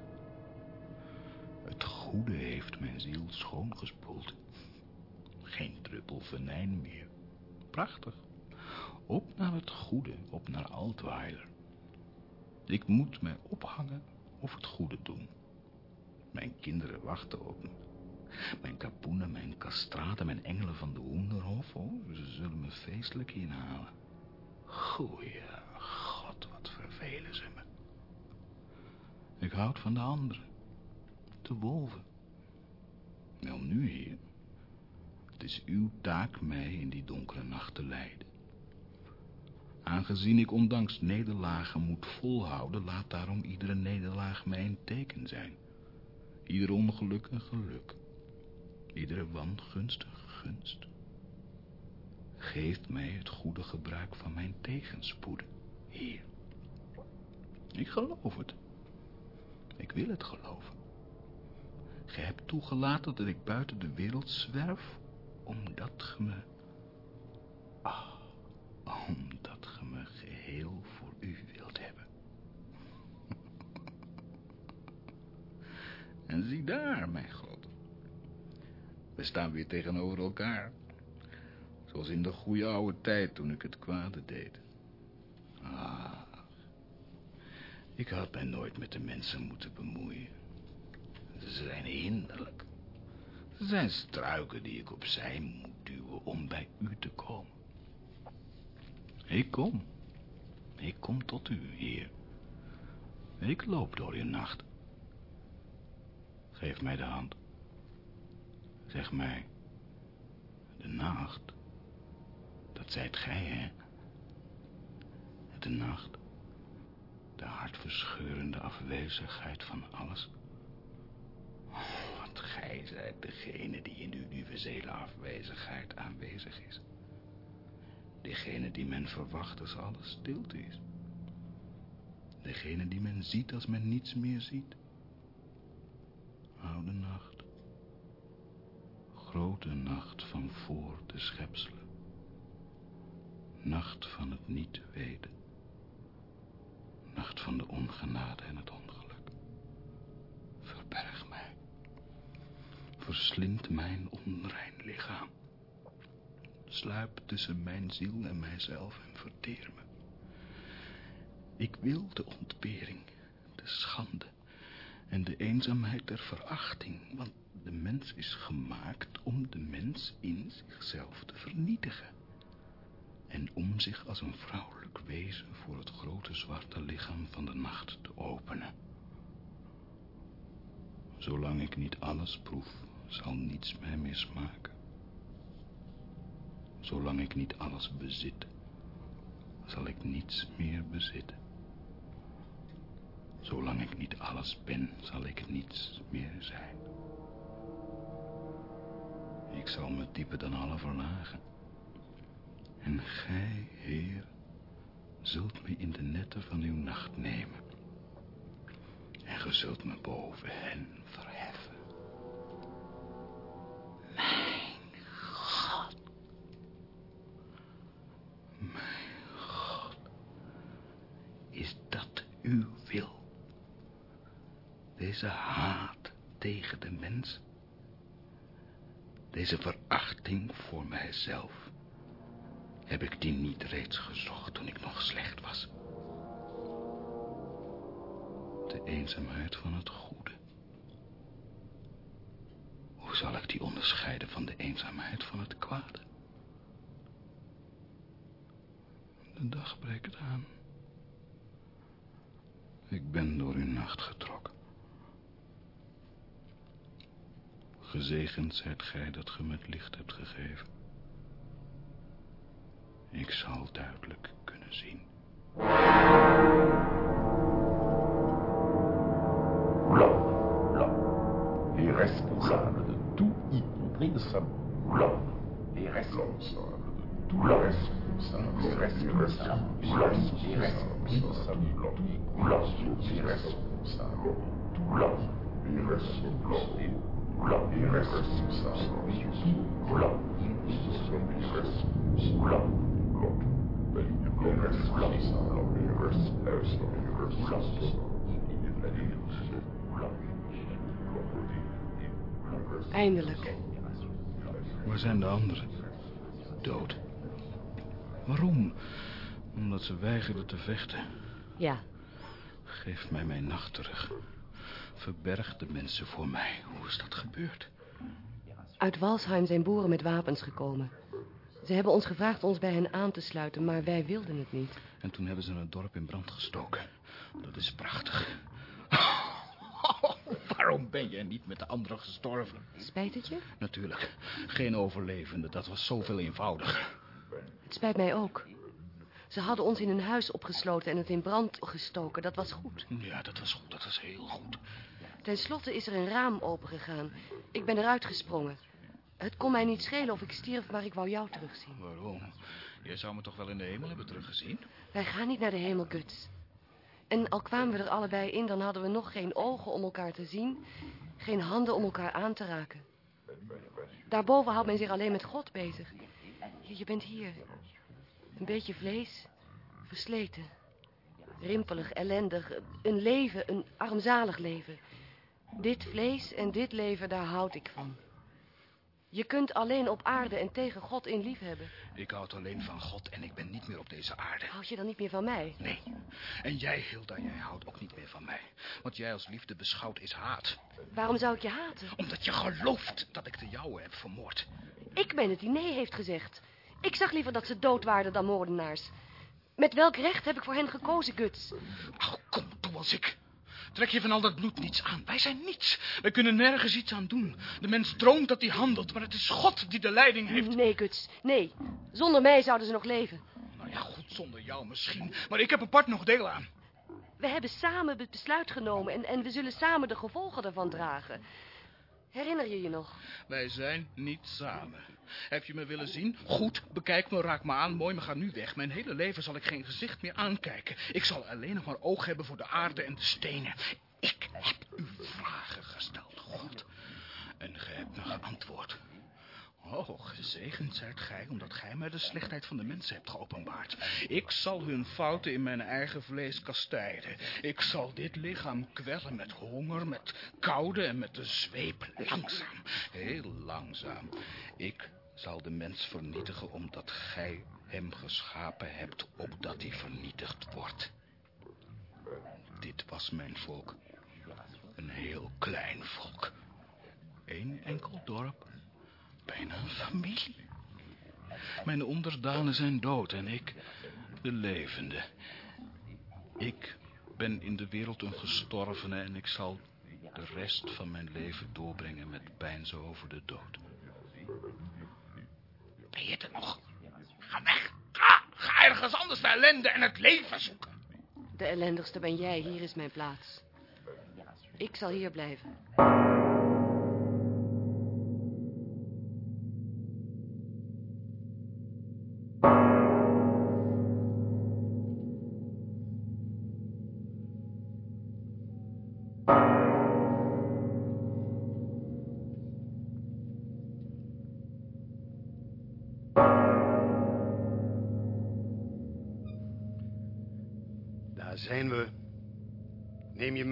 Speaker 8: Het goede heeft mijn ziel schoongespoeld. Geen druppel venijn meer. Prachtig. Op naar het goede, op naar Altweiler. Ik moet mij ophangen of het goede doen. Mijn kinderen wachten op me. Mijn kapoenen, mijn kastraten, mijn engelen van de hoenderhof. Oh, ze zullen me feestelijk inhalen. Goeie god, wat vervelen ze me. Ik houd van de anderen. De wolven. Wel nu, heer. Het is uw taak mij in die donkere nacht te leiden. Aangezien ik ondanks nederlagen moet volhouden, laat daarom iedere nederlaag mij een teken zijn. Ieder ongeluk een geluk. Iedere wangunst een gunst. Geef mij het goede gebruik van mijn tegenspoeden, Heer. Ik geloof het. Ik wil het geloven. Gij hebt toegelaten dat ik buiten de wereld zwerf, omdat ge me... Ah, omdat ge me geheel voor u wilt hebben. En zie daar, mijn God. We staan weer tegenover elkaar. Zoals in de goede oude tijd toen ik het kwade deed. Ah, ik had mij nooit met de mensen moeten bemoeien. Ze zijn hinderlijk. Ze zijn struiken die ik opzij moet duwen om bij u te komen. Ik kom. Ik kom tot u, Heer. Ik loop door uw nacht. Geef mij de hand. Zeg mij, de nacht, dat zijt gij, hè? De nacht, de hartverscheurende afwezigheid van alles. Oh, want gij zijt degene die in uw universele afwezigheid aanwezig is. Degene die men verwacht als alles stilte is. Degene die men ziet als men niets meer ziet. Oude nacht. Grote nacht van voor de schepselen. Nacht van het niet weten. Nacht van de ongenade en het ongeluk. Verberg mij. verslindt mijn onrein lichaam. Sluip tussen mijn ziel en mijzelf en verteer me. Ik wil de ontbering, de schande en de eenzaamheid der verachting, want de mens is gemaakt om de mens in zichzelf te vernietigen. En om zich als een vrouwelijk wezen voor het grote zwarte lichaam van de nacht te openen. Zolang ik niet alles proef, zal niets mij mismaken. Zolang ik niet alles bezit, zal ik niets meer bezitten. Zolang ik niet alles ben, zal ik niets meer zijn. Ik zal me dieper dan alle verlagen. En gij, Heer, zult me in de netten van uw nacht nemen. En ge zult me boven hen verheffen. Mijn God. Mijn God. Is dat uw wil? Deze haat tegen de mens? Deze verachting voor mijzelf? Heb ik die niet reeds gezocht toen ik nog slecht was? De eenzaamheid van het goede. Hoe zal ik die onderscheiden van de eenzaamheid van het kwade? De dag breekt aan. Ik ben door uw nacht getrokken. Gezegend zijt gij dat ge met licht hebt gegeven. Ik zal duidelijk kunnen zien.
Speaker 11: L'homme, l'homme, est responsable de tout, y compris de sa L'homme est responsable de tout. Est
Speaker 4: Eindelijk.
Speaker 8: Waar zijn de anderen? Dood. Waarom? Omdat ze weigerden te vechten.
Speaker 4: Ja,
Speaker 8: Geef mij mijn nacht terug. Verberg de mensen voor mij. Hoe is dat gebeurd?
Speaker 4: uit Walsheim zijn boeren met wapens gekomen. Ze hebben ons gevraagd ons bij hen aan te sluiten, maar wij wilden het niet.
Speaker 8: En toen hebben ze het dorp in brand gestoken. Dat is prachtig. Waarom ben je niet met de anderen gestorven?
Speaker 4: Spijt het je?
Speaker 8: Natuurlijk. Geen overlevende. Dat was zoveel eenvoudiger.
Speaker 4: Het spijt mij ook. Ze hadden ons in een huis opgesloten en het in brand gestoken. Dat was goed.
Speaker 8: Ja, dat was goed. Dat was heel goed.
Speaker 4: Ten slotte is er een raam opengegaan. Ik ben eruit gesprongen. Het kon mij niet schelen of ik stierf, maar ik wou jou terugzien.
Speaker 8: Waarom? Jij zou me toch wel in de hemel hebben teruggezien?
Speaker 4: Wij gaan niet naar de hemel, Guts. En al kwamen we er allebei in, dan hadden we nog geen ogen om elkaar te zien. Geen handen om elkaar aan te raken. Daarboven houdt men zich alleen met God bezig. Je, je bent hier. Een beetje vlees. Versleten. Rimpelig, ellendig. Een leven, een armzalig leven. Dit vlees en dit leven, daar houd ik van. Je kunt alleen op aarde en tegen God in lief hebben.
Speaker 8: Ik houd alleen van God en ik ben niet meer op deze aarde.
Speaker 4: Houd je dan niet meer van mij?
Speaker 8: Nee. En jij, Hilda, jij houdt ook niet meer van mij. Wat jij als liefde beschouwt is haat.
Speaker 4: Waarom zou ik je haten?
Speaker 8: Omdat je gelooft dat ik de jouwe heb vermoord.
Speaker 4: Ik ben het die nee heeft gezegd. Ik zag liever dat ze dood waren dan moordenaars. Met welk recht heb ik voor hen gekozen, Guts?
Speaker 8: Ach, kom, doe als ik. Trek je van al dat bloed niets aan. Wij zijn niets. Wij kunnen nergens iets aan doen. De mens droomt dat hij handelt, maar het is God die de leiding heeft.
Speaker 4: Nee, Guts, nee. Zonder mij zouden ze nog leven.
Speaker 8: Nou ja, goed, zonder jou misschien. Maar ik heb apart nog deel aan.
Speaker 4: We hebben samen het besluit genomen en, en we zullen samen de gevolgen ervan dragen. Herinner je je nog?
Speaker 8: Wij zijn niet samen. Heb je me willen zien? Goed, bekijk me, raak me aan. Mooi, maar ga nu weg. Mijn hele leven zal ik geen gezicht meer aankijken. Ik zal alleen nog maar oog hebben voor de aarde en de stenen. Ik heb u vragen gesteld, God. En gij hebt me geantwoord. Oh, gezegend zijt gij, omdat gij mij de slechtheid van de mensen hebt geopenbaard. Ik zal hun fouten in mijn eigen vlees kastijden. Ik zal dit lichaam kwellen met honger, met koude en met de zweep. Langzaam, heel langzaam. Ik zal de mens vernietigen, omdat gij hem geschapen hebt, opdat hij vernietigd wordt. Dit was mijn volk. Een heel klein volk. Eén enkel dorp. Bijna een familie. Mijn onderdanen zijn dood en ik de levende. Ik ben in de wereld een gestorvene en ik zal de rest van mijn leven doorbrengen met pijnzen over de dood.
Speaker 10: Ben je er nog? Ga weg. Ga. Ga ergens anders de ellende en het leven zoeken.
Speaker 4: De ellendigste ben jij, hier is mijn plaats. Ik zal hier blijven.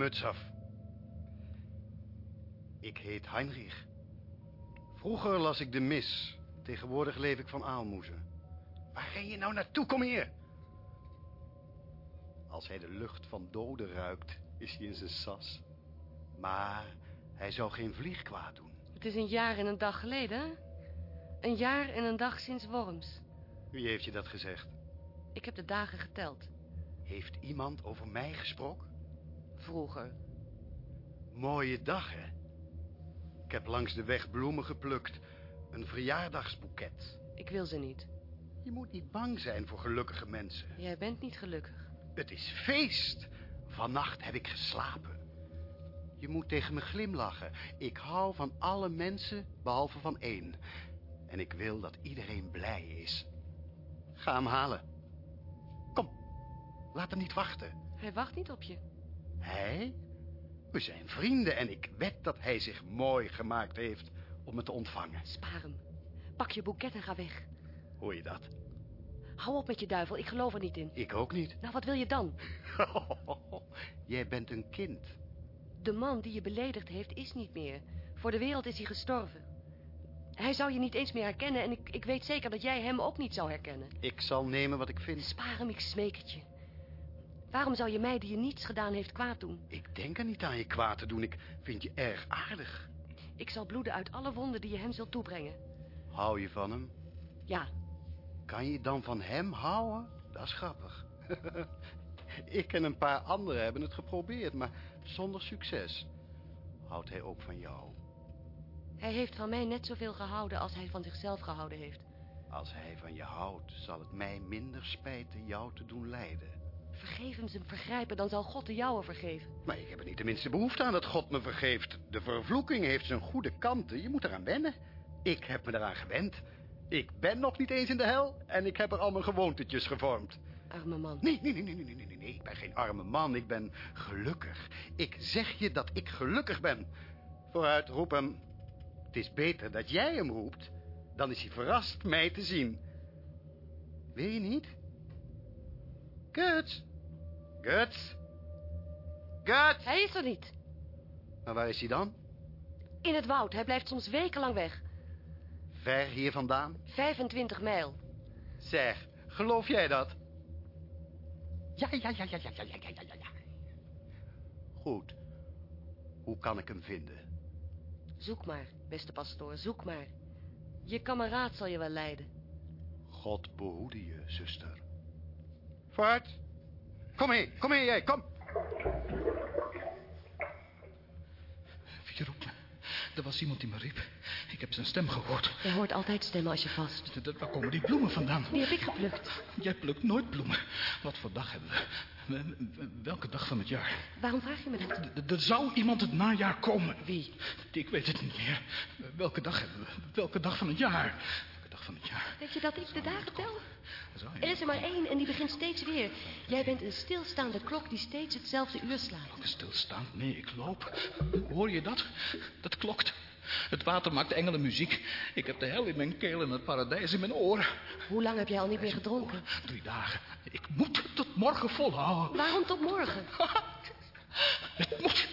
Speaker 12: Muts af. Ik heet Heinrich. Vroeger las ik de mis. Tegenwoordig leef ik van aalmoezen. Waar ren je nou naartoe? Kom hier. Als hij de lucht van doden ruikt, is hij in zijn sas. Maar hij zou geen vlieg kwaad doen.
Speaker 4: Het is een jaar en een dag geleden, hè? Een jaar en een dag sinds Worms.
Speaker 12: Wie heeft je dat gezegd?
Speaker 4: Ik heb de dagen geteld.
Speaker 12: Heeft iemand over mij gesproken?
Speaker 4: Vroeger.
Speaker 12: Mooie dag, hè? Ik heb langs de weg bloemen geplukt. Een verjaardagsboeket.
Speaker 4: Ik wil ze niet.
Speaker 12: Je moet niet bang zijn voor gelukkige mensen.
Speaker 4: Jij bent niet gelukkig.
Speaker 12: Het is feest. Vannacht heb ik geslapen. Je moet tegen me glimlachen. Ik hou van alle mensen, behalve van één. En ik wil dat iedereen blij is. Ga hem halen. Kom, laat hem niet wachten.
Speaker 4: Hij wacht niet op je.
Speaker 12: Hij? We zijn vrienden en ik wed dat hij zich mooi gemaakt heeft om me te ontvangen.
Speaker 4: Spaar hem. Pak je boeket en ga weg.
Speaker 12: Hoor je dat?
Speaker 4: Hou op met je duivel, ik geloof er niet in.
Speaker 12: Ik ook niet.
Speaker 4: Nou, wat wil je dan?
Speaker 12: Jij bent een kind.
Speaker 4: De man die je beledigd heeft is niet meer. Voor de wereld is hij gestorven. Hij zou je niet eens meer herkennen en ik, ik weet zeker dat jij hem ook niet zou herkennen.
Speaker 12: Ik zal nemen wat ik vind.
Speaker 4: Spaar hem, ik smeek het je. Waarom zou je mij die je niets gedaan heeft kwaad doen?
Speaker 12: Ik denk er niet aan je kwaad te doen. Ik vind je erg aardig.
Speaker 4: Ik zal bloeden uit alle wonden die je hem zult toebrengen.
Speaker 12: Hou je van hem?
Speaker 4: Ja.
Speaker 12: Kan je dan van hem houden? Dat is grappig. ik en een paar anderen hebben het geprobeerd, maar zonder succes. Houdt hij ook van jou?
Speaker 4: Hij heeft van mij net zoveel gehouden als hij van zichzelf gehouden heeft.
Speaker 12: Als hij van je houdt, zal het mij minder spijten jou te doen lijden.
Speaker 4: Vergeef hem zijn vergrijpen, dan zal God de jouwe vergeven.
Speaker 12: Maar ik heb er niet de minste behoefte aan dat God me vergeeft. De vervloeking heeft zijn goede kanten. Je moet eraan wennen. Ik heb me eraan gewend. Ik ben nog niet eens in de hel en ik heb er al mijn gewoontetjes gevormd.
Speaker 4: Arme man.
Speaker 12: Nee, nee, nee, nee, nee, nee, nee, nee. Ik ben geen arme man. Ik ben gelukkig. Ik zeg je dat ik gelukkig ben. Vooruit, roep hem. Het is beter dat jij hem roept. Dan is hij verrast mij te zien. Wil je niet? Guts. Guts. Guts.
Speaker 4: Hij is er niet.
Speaker 12: Maar waar is hij dan?
Speaker 4: In het woud. Hij blijft soms wekenlang weg.
Speaker 12: Ver hier vandaan?
Speaker 4: 25 mijl.
Speaker 12: Zeg, geloof jij dat? Ja, ja, ja, ja, ja, ja, ja, ja, ja, ja. Goed. Hoe kan ik hem vinden?
Speaker 4: Zoek maar, beste pastoor, zoek maar. Je kameraad zal je wel leiden.
Speaker 12: God behoede je, zuster. Vooruit. Kom hier, kom hier, jij, kom.
Speaker 8: Wie roept me? Er was iemand die me riep. Ik heb zijn stem gehoord.
Speaker 4: Je hoort altijd stemmen als je vast.
Speaker 8: Waar komen die bloemen vandaan?
Speaker 4: Die heb ik geplukt.
Speaker 8: Jij plukt nooit bloemen. Wat voor dag hebben we? Welke dag van het jaar?
Speaker 4: Waarom vraag je me dat?
Speaker 8: D- Er zou iemand het najaar komen.
Speaker 4: Wie?
Speaker 8: Ik weet het niet meer. Welke dag hebben we? Welke dag van het jaar? Dag van het jaar?
Speaker 4: Denk je dat ik de dagen tel? Er is er maar één en die begint steeds weer. Jij bent een stilstaande klok die steeds hetzelfde uur slaat.
Speaker 8: Stilstaand? Nee, ik loop. Hoor je dat? Dat klokt. Het water maakt engelenmuziek. Ik heb de hel in mijn keel en het paradijs in mijn oren.
Speaker 4: Hoe lang heb jij al niet meer gedronken?
Speaker 8: Drie dagen. Ik moet het tot morgen volhouden.
Speaker 4: Waarom tot morgen?
Speaker 8: Het moet.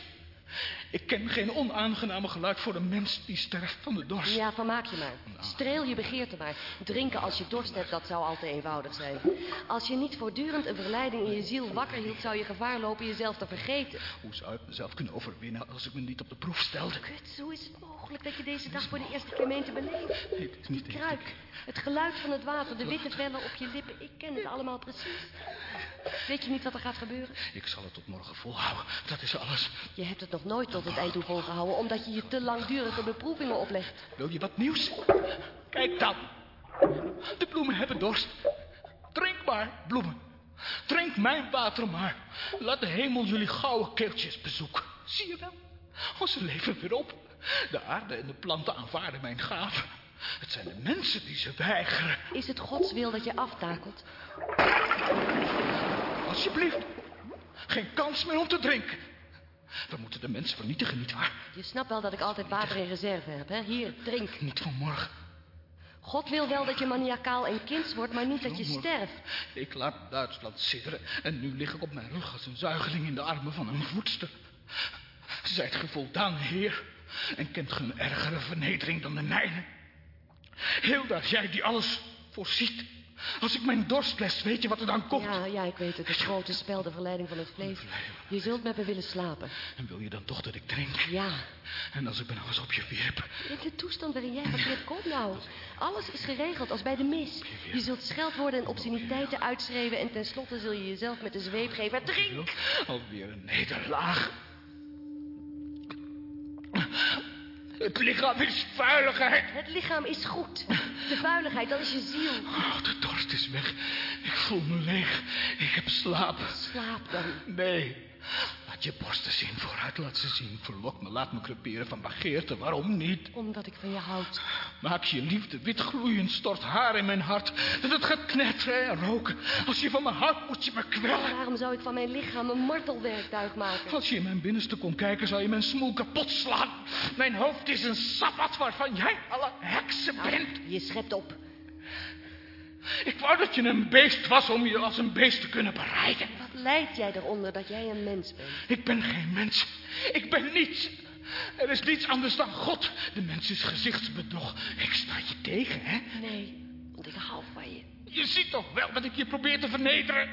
Speaker 8: Ik ken geen onaangename geluid voor een mens die sterft van de dorst.
Speaker 4: Ja, vermaak je maar. Streel je begeerte maar. Drinken als je dorst hebt, dat zou al te eenvoudig zijn. Als je niet voortdurend een verleiding in je ziel wakker hield... zou je gevaar lopen jezelf te vergeten.
Speaker 8: Hoe zou ik mezelf kunnen overwinnen als ik me niet op de proef stelde?
Speaker 4: Kut, hoe is het mogelijk dat je deze dag voor de eerste keer meent te beleven?
Speaker 8: Het is niet
Speaker 4: Die kruik, het geluid van het water, de witte vellen op je lippen. Ik ken het allemaal precies. Weet je niet wat er gaat gebeuren?
Speaker 8: Ik zal het tot morgen volhouden. Dat is alles.
Speaker 4: Je hebt het nog nooit tot het eind toe volgehouden... omdat je je te langdurige beproevingen oplegt.
Speaker 8: Wil je wat nieuws? Kijk dan. De bloemen hebben dorst. Drink maar, bloemen. Drink mijn water maar. Laat de hemel jullie gouden keeltjes bezoeken. Zie je wel? Oh, ze leven weer op. De aarde en de planten aanvaarden mijn gaven. Het zijn de mensen die ze weigeren.
Speaker 4: Is het Gods wil dat je aftakelt?
Speaker 8: Alsjeblieft. Geen kans meer om te drinken. We moeten de mensen vernietigen, nietwaar?
Speaker 4: Je snapt wel dat ik altijd water in reserve heb, hè? Hier, drink.
Speaker 8: Niet vanmorgen.
Speaker 4: God wil wel dat je maniakaal en kinds wordt, maar niet dat je sterft.
Speaker 8: Ik laat Duitsland sidderen en nu lig ik op mijn rug als een zuigeling in de armen van een voedster. Zijt ge voldaan, heer, en kent ge een ergere vernedering dan de mijne? Heel dat jij die alles voorziet. Als ik mijn dorst les, weet je wat er dan komt?
Speaker 4: Ja, ja, ik weet het. Het grote spel, de verleiding van het vlees. Je zult met me willen slapen.
Speaker 8: En wil je dan toch dat ik drink?
Speaker 4: Ja.
Speaker 8: En als ik ben alles op je wierp?
Speaker 4: In de toestand waarin jij verkeerd komt nou. Alles is geregeld als bij de mis. Je zult scheldwoorden en obsceniteiten uitschreeuwen... en tenslotte zul je jezelf met de zweep geven. Drink!
Speaker 8: Alweer een nederlaag. Het lichaam is vuiligheid.
Speaker 4: Het lichaam is goed. De vuiligheid, dat is je ziel.
Speaker 8: Oh, de dorst is weg. Ik voel me leeg. Ik heb slaap.
Speaker 4: Slaap dan.
Speaker 8: Nee. Laat je borsten zien, vooruit laat ze zien. Verlok me, laat me creperen van begeerte. Waarom niet?
Speaker 4: Omdat ik van je houd.
Speaker 8: Maak je liefde wit gloeiend, stort haar in mijn hart. Dat het gaat knetteren en roken. Als je van me houdt, moet je me kwellen.
Speaker 4: Waarom zou ik van mijn lichaam een martelwerktuig maken?
Speaker 8: Als je in mijn binnenste kon kijken, zou je mijn smoel kapot slaan. Mijn hoofd is een sabbat waarvan jij alle heksen bent.
Speaker 4: Je schept op.
Speaker 8: Ik wou dat je een beest was om je als een beest te kunnen bereiden.
Speaker 4: Lijdt jij eronder dat jij een mens bent?
Speaker 8: Ik ben geen mens. Ik ben niets. Er is niets anders dan God. De mens is gezichtsbedrog. Ik sta je tegen, hè?
Speaker 4: Nee, want ik hou van je.
Speaker 8: Je ziet toch wel dat ik je probeer te vernederen?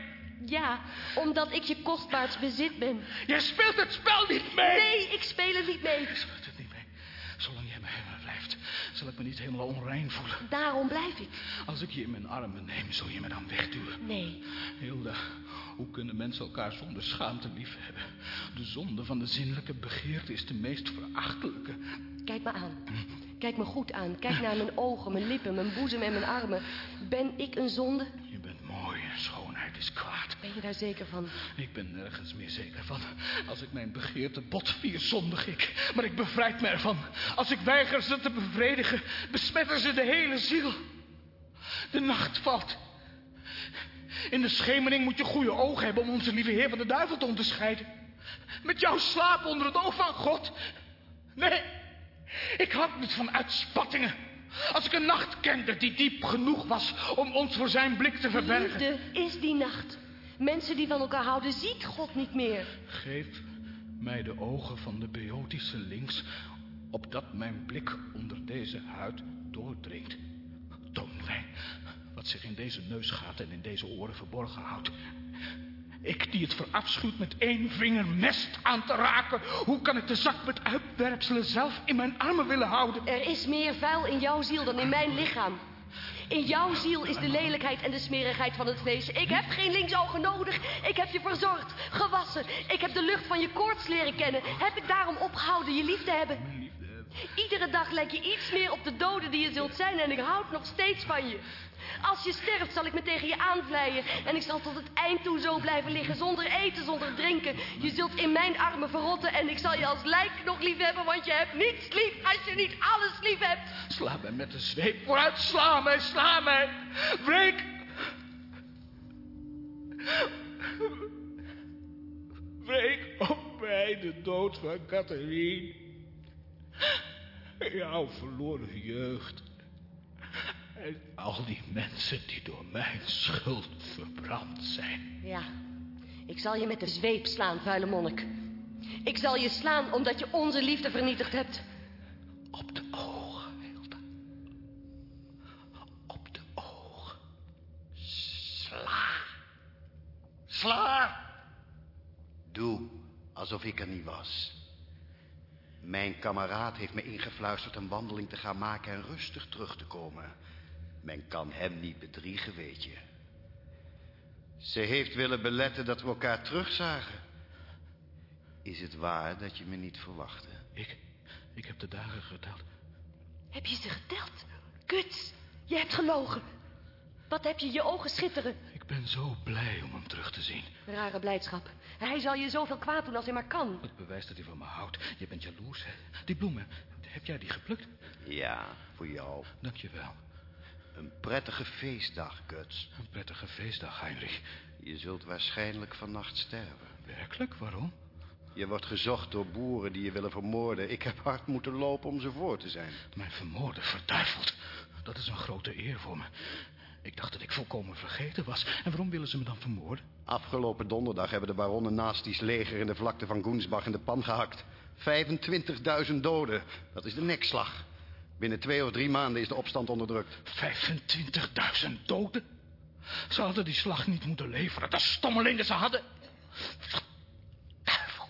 Speaker 4: Ja, omdat ik je kostbaarst bezit ben.
Speaker 8: Jij speelt het spel niet mee.
Speaker 4: Nee, ik speel het niet mee.
Speaker 8: Ik speel het niet mee. Zolang jij bij me blijft, zal ik me niet helemaal onrein voelen.
Speaker 4: Daarom blijf ik.
Speaker 8: Als ik je in mijn armen neem, zul je me dan wegduwen.
Speaker 4: Nee.
Speaker 8: Hilda, hoe kunnen mensen elkaar zonder schaamte liefhebben? De zonde van de zinnelijke begeerte is de meest verachtelijke.
Speaker 4: Kijk me aan. Kijk me goed aan. Kijk naar mijn ogen, mijn lippen, mijn boezem en mijn armen. Ben ik een zonde?
Speaker 8: Je bent mooi en schoonheid is kwaad.
Speaker 4: Ben je daar zeker van?
Speaker 8: Ik ben nergens meer zeker van. Als ik mijn begeerte bot vier, zondig ik. Maar ik bevrijd me ervan. Als ik weiger ze te bevredigen, besmetten ze de hele ziel. De nacht valt. In de schemering moet je goede ogen hebben om onze lieve Heer van de duivel te onderscheiden. Met jou slapen onder het oog van God. Nee, ik had niet van uitspattingen. Als ik een nacht kende die diep genoeg was om ons voor zijn blik te verbergen.
Speaker 4: Liefde is die nacht. Mensen die van elkaar houden, ziet God niet meer.
Speaker 8: Geef mij de ogen van de beotische links, opdat mijn blik onder deze huid doordringt. Toon mij wat zich in deze neusgaten en in deze oren verborgen houdt. Ik die het verafschuwt met één vinger mest aan te raken. Hoe kan ik de zak met uitwerpselen zelf in mijn armen willen houden?
Speaker 4: Er is meer vuil in jouw ziel dan in mijn lichaam. In jouw ziel is de lelijkheid en de smerigheid van het vlees. Ik heb geen linksogen nodig. Ik heb je verzorgd, gewassen. Ik heb de lucht van je koorts leren kennen. Heb ik daarom opgehouden je lief te hebben? Iedere dag lijk je iets meer op de doden die je zult zijn en ik houd nog steeds van je. Als je sterft zal ik me tegen je aanvleien en ik zal tot het eind toe zo blijven liggen zonder eten, zonder drinken. Je zult in mijn armen verrotten en ik zal je als lijk nog lief hebben, want je hebt niets lief als je niet alles lief hebt.
Speaker 8: Sla mij met de zweep vooruit, sla mij, sla mij. Wreek. Wreek op mij de dood van Catherine. jouw verloren jeugd. En al die mensen die door mijn schuld verbrand zijn.
Speaker 4: Ja, ik zal je met de zweep slaan, vuile monnik. Ik zal je slaan omdat je onze liefde vernietigd hebt.
Speaker 8: Op de ogen, Hilda. Op de ogen.
Speaker 12: Sla. Sla. Doe alsof ik er niet was. Mijn kameraad heeft me ingefluisterd een wandeling te gaan maken en rustig terug te komen. Men kan hem niet bedriegen, weet je. Ze heeft willen beletten dat we elkaar terugzagen. Is het waar dat je me niet verwachtte?
Speaker 8: Ik, ik heb de dagen geteld.
Speaker 4: Heb je ze geteld? Kuts, je hebt gelogen. Wat heb je je ogen schitteren?
Speaker 8: Ik ben zo blij om hem terug te zien.
Speaker 4: Rare blijdschap. Hij zal je zoveel kwaad doen als hij maar kan.
Speaker 8: Het bewijst dat hij van me houdt. Je bent jaloers, hè? Die bloemen, heb jij die geplukt?
Speaker 12: Ja, voor jou.
Speaker 8: Dank je wel.
Speaker 12: Een prettige feestdag, Guts.
Speaker 8: Een prettige feestdag, Heinrich.
Speaker 12: Je zult waarschijnlijk vannacht sterven.
Speaker 8: Werkelijk? Waarom?
Speaker 12: Je wordt gezocht door boeren die je willen vermoorden. Ik heb hard moeten lopen om ze voor te zijn.
Speaker 8: Mijn vermoorden, verduiveld. Dat is een grote eer voor me. Ik dacht dat ik volkomen vergeten was. En waarom willen ze me dan vermoorden?
Speaker 12: Afgelopen donderdag hebben de baronnen Nasties leger in de vlakte van Goensbach in de pan gehakt. 25.000 doden. Dat is de nekslag. Binnen twee of drie maanden is de opstand onderdrukt.
Speaker 8: 25.000 doden? Ze hadden die slag niet moeten leveren. Dat stommelingen ze hadden. Duivel.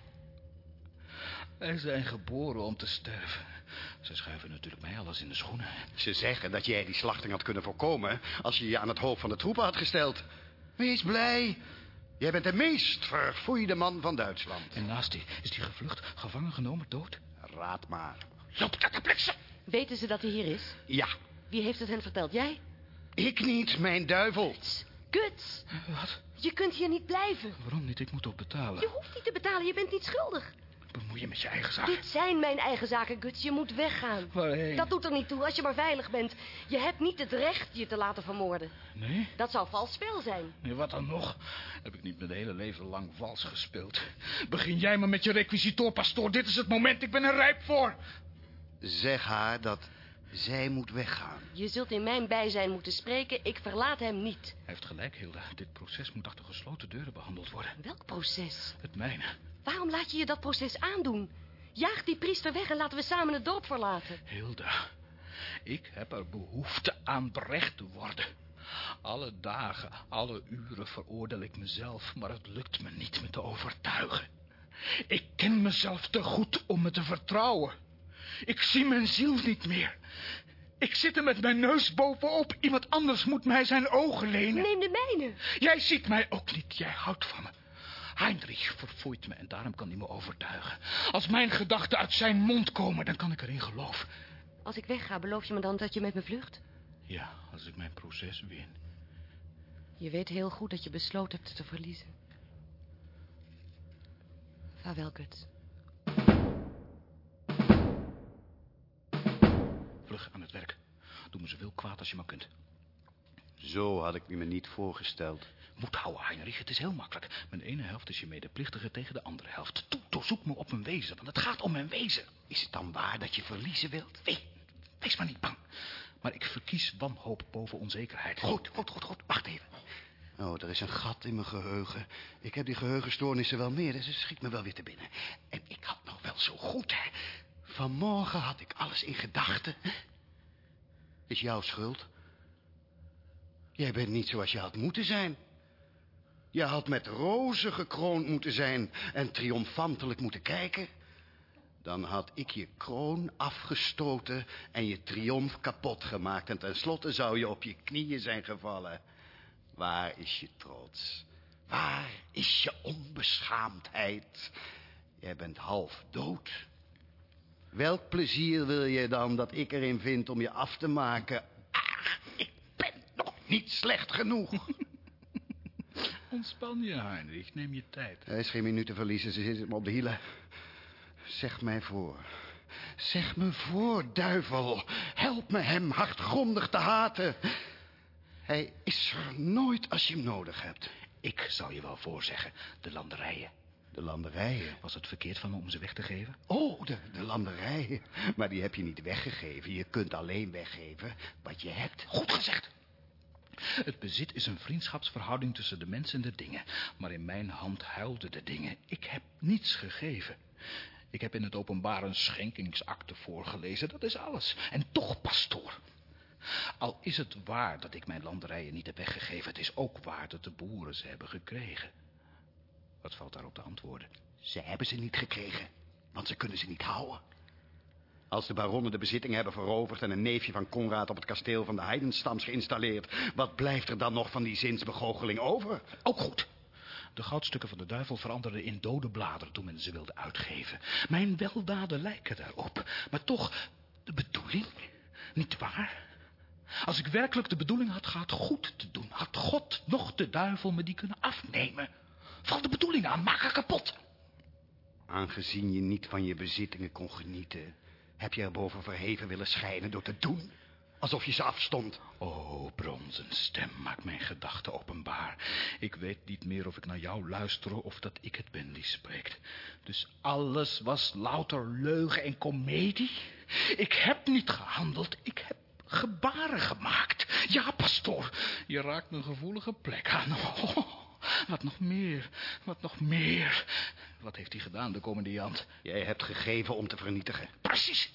Speaker 8: Wij zijn geboren om te sterven. Ze schuiven natuurlijk mij alles in de schoenen.
Speaker 12: Ze zeggen dat jij die slachting had kunnen voorkomen... als je je aan het hoofd van de troepen had gesteld. Wees blij. Jij bent de meest verfoeide man van Duitsland.
Speaker 8: En naast die, is die gevlucht, gevangen genomen, dood?
Speaker 12: Raad maar.
Speaker 8: Loop naar de bliksem.
Speaker 4: Weten ze dat hij hier is?
Speaker 12: Ja.
Speaker 4: Wie heeft het hen verteld? Jij?
Speaker 12: Ik niet, mijn duivel.
Speaker 4: Guts.
Speaker 8: Wat?
Speaker 4: Je kunt hier niet blijven.
Speaker 8: Waarom niet? Ik moet ook betalen.
Speaker 4: Je hoeft niet te betalen, je bent niet schuldig.
Speaker 8: Bemoei je met je eigen zaken.
Speaker 4: Dit zijn mijn eigen zaken, Guts. Je moet weggaan.
Speaker 8: Waarheen?
Speaker 4: Dat doet er niet toe, als je maar veilig bent. Je hebt niet het recht je te laten vermoorden.
Speaker 8: Nee?
Speaker 4: Dat zou vals spel zijn.
Speaker 8: Nee, wat dan nog? Heb ik niet mijn hele leven lang vals gespeeld? Begin jij maar met je requisitor, pastoor. Dit is het moment, ik ben er rijp voor.
Speaker 12: Zeg haar dat zij moet weggaan.
Speaker 4: Je zult in mijn bijzijn moeten spreken. Ik verlaat hem niet.
Speaker 8: Hij heeft gelijk, Hilda. Dit proces moet achter gesloten deuren behandeld worden.
Speaker 4: Welk proces?
Speaker 8: Het mijne.
Speaker 4: Waarom laat je je dat proces aandoen? Jaag die priester weg en laten we samen het dorp verlaten.
Speaker 8: Hilda, ik heb er behoefte aan berecht te worden. Alle dagen, alle uren veroordeel ik mezelf, maar het lukt me niet me te overtuigen. Ik ken mezelf te goed om me te vertrouwen. Ik zie mijn ziel niet meer. Ik zit er met mijn neus bovenop. Iemand anders moet mij zijn ogen lenen.
Speaker 4: Neem de mijne.
Speaker 8: Jij ziet mij ook niet. Jij houdt van me. Heinrich verfoeit me en daarom kan hij me overtuigen. Als mijn gedachten uit zijn mond komen, dan kan ik erin geloven.
Speaker 4: Als ik wegga, beloof je me dan dat je met me vlucht?
Speaker 8: Ja, als ik mijn proces win.
Speaker 4: Je weet heel goed dat je besloten hebt te verliezen. Vaarwel, Guts.
Speaker 8: Aan het werk. Doe me zoveel kwaad als je maar kunt.
Speaker 12: Zo had ik me niet voorgesteld.
Speaker 8: Moet houden, Heinrich. Het is heel makkelijk. Mijn ene helft is je medeplichtige tegen de andere helft. Toe, doorzoek me op mijn wezen, want het gaat om mijn wezen.
Speaker 12: Is het dan waar dat je verliezen wilt?
Speaker 8: Nee, wees maar niet bang. Maar ik verkies wanhoop boven onzekerheid.
Speaker 12: Goed, goed, goed, goed. Wacht even. Oh, er is een gat in mijn geheugen. Ik heb die geheugenstoornissen wel meer, dus het schiet me wel weer te binnen. En ik had nog wel zo goed, hè. Vanmorgen had ik alles in gedachten. Is jouw schuld. Jij bent niet zoals je had moeten zijn. Je had met rozen gekroond moeten zijn en triomfantelijk moeten kijken. Dan had ik je kroon afgestoten en je triomf kapot gemaakt. En tenslotte zou je op je knieën zijn gevallen. Waar is je trots? Waar is je onbeschaamdheid? Jij bent half dood. Welk plezier wil je dan dat ik erin vind om je af te maken? Ah, ik ben nog niet slecht genoeg.
Speaker 8: Ontspan je, Heinrich. Neem je tijd.
Speaker 12: Er is geen minuut te verliezen. Ze zitten me op de hielen. Zeg mij voor. Zeg me voor, duivel. Help me hem hardgrondig te haten. Hij is er nooit als je hem nodig hebt.
Speaker 8: Ik zal je wel voorzeggen. De landerijen.
Speaker 12: De landerijen.
Speaker 8: Was het verkeerd van me om ze weg te geven?
Speaker 12: Oh, de, de landerijen. Maar die heb je niet weggegeven. Je kunt alleen weggeven wat je hebt.
Speaker 8: Goed gezegd. Het bezit is een vriendschapsverhouding tussen de mens en de dingen. Maar in mijn hand huilden de dingen. Ik heb niets gegeven. Ik heb in het openbaar een schenkingsakte voorgelezen. Dat is alles. En toch, pastoor. Al is het waar dat ik mijn landerijen niet heb weggegeven... het is ook waar dat de boeren ze hebben gekregen. Wat valt daarop te antwoorden?
Speaker 12: Ze hebben ze niet gekregen, want ze kunnen ze niet houden. Als de baronnen de bezittingen hebben veroverd... en een neefje van Conrad op het kasteel van de Heidenstams geïnstalleerd... wat blijft er dan nog van die zinsbegoocheling over?
Speaker 8: Ook goed. De goudstukken van de duivel veranderden in dode bladeren toen men ze wilde uitgeven. Mijn weldaden lijken daarop. Maar toch, de bedoeling, niet waar? Als ik werkelijk de bedoeling had gehad goed te doen... had God nog de duivel me die kunnen afnemen. Val de bedoeling aan, maak haar kapot.
Speaker 12: Aangezien je niet van je bezittingen kon genieten... heb je erboven verheven willen schijnen door te doen... alsof je ze afstond.
Speaker 8: O, bronzen stem, maak mijn gedachten openbaar. Ik weet niet meer of ik naar jou luister of dat ik het ben die spreekt. Dus alles was louter leugen en komedie? Ik heb niet gehandeld, ik heb gebaren gemaakt. Ja, pastoor, je raakt een gevoelige plek aan. Oh, wat nog meer, wat nog meer. Wat heeft hij gedaan, de komende?
Speaker 12: Jij hebt gegeven om te vernietigen.
Speaker 8: Precies.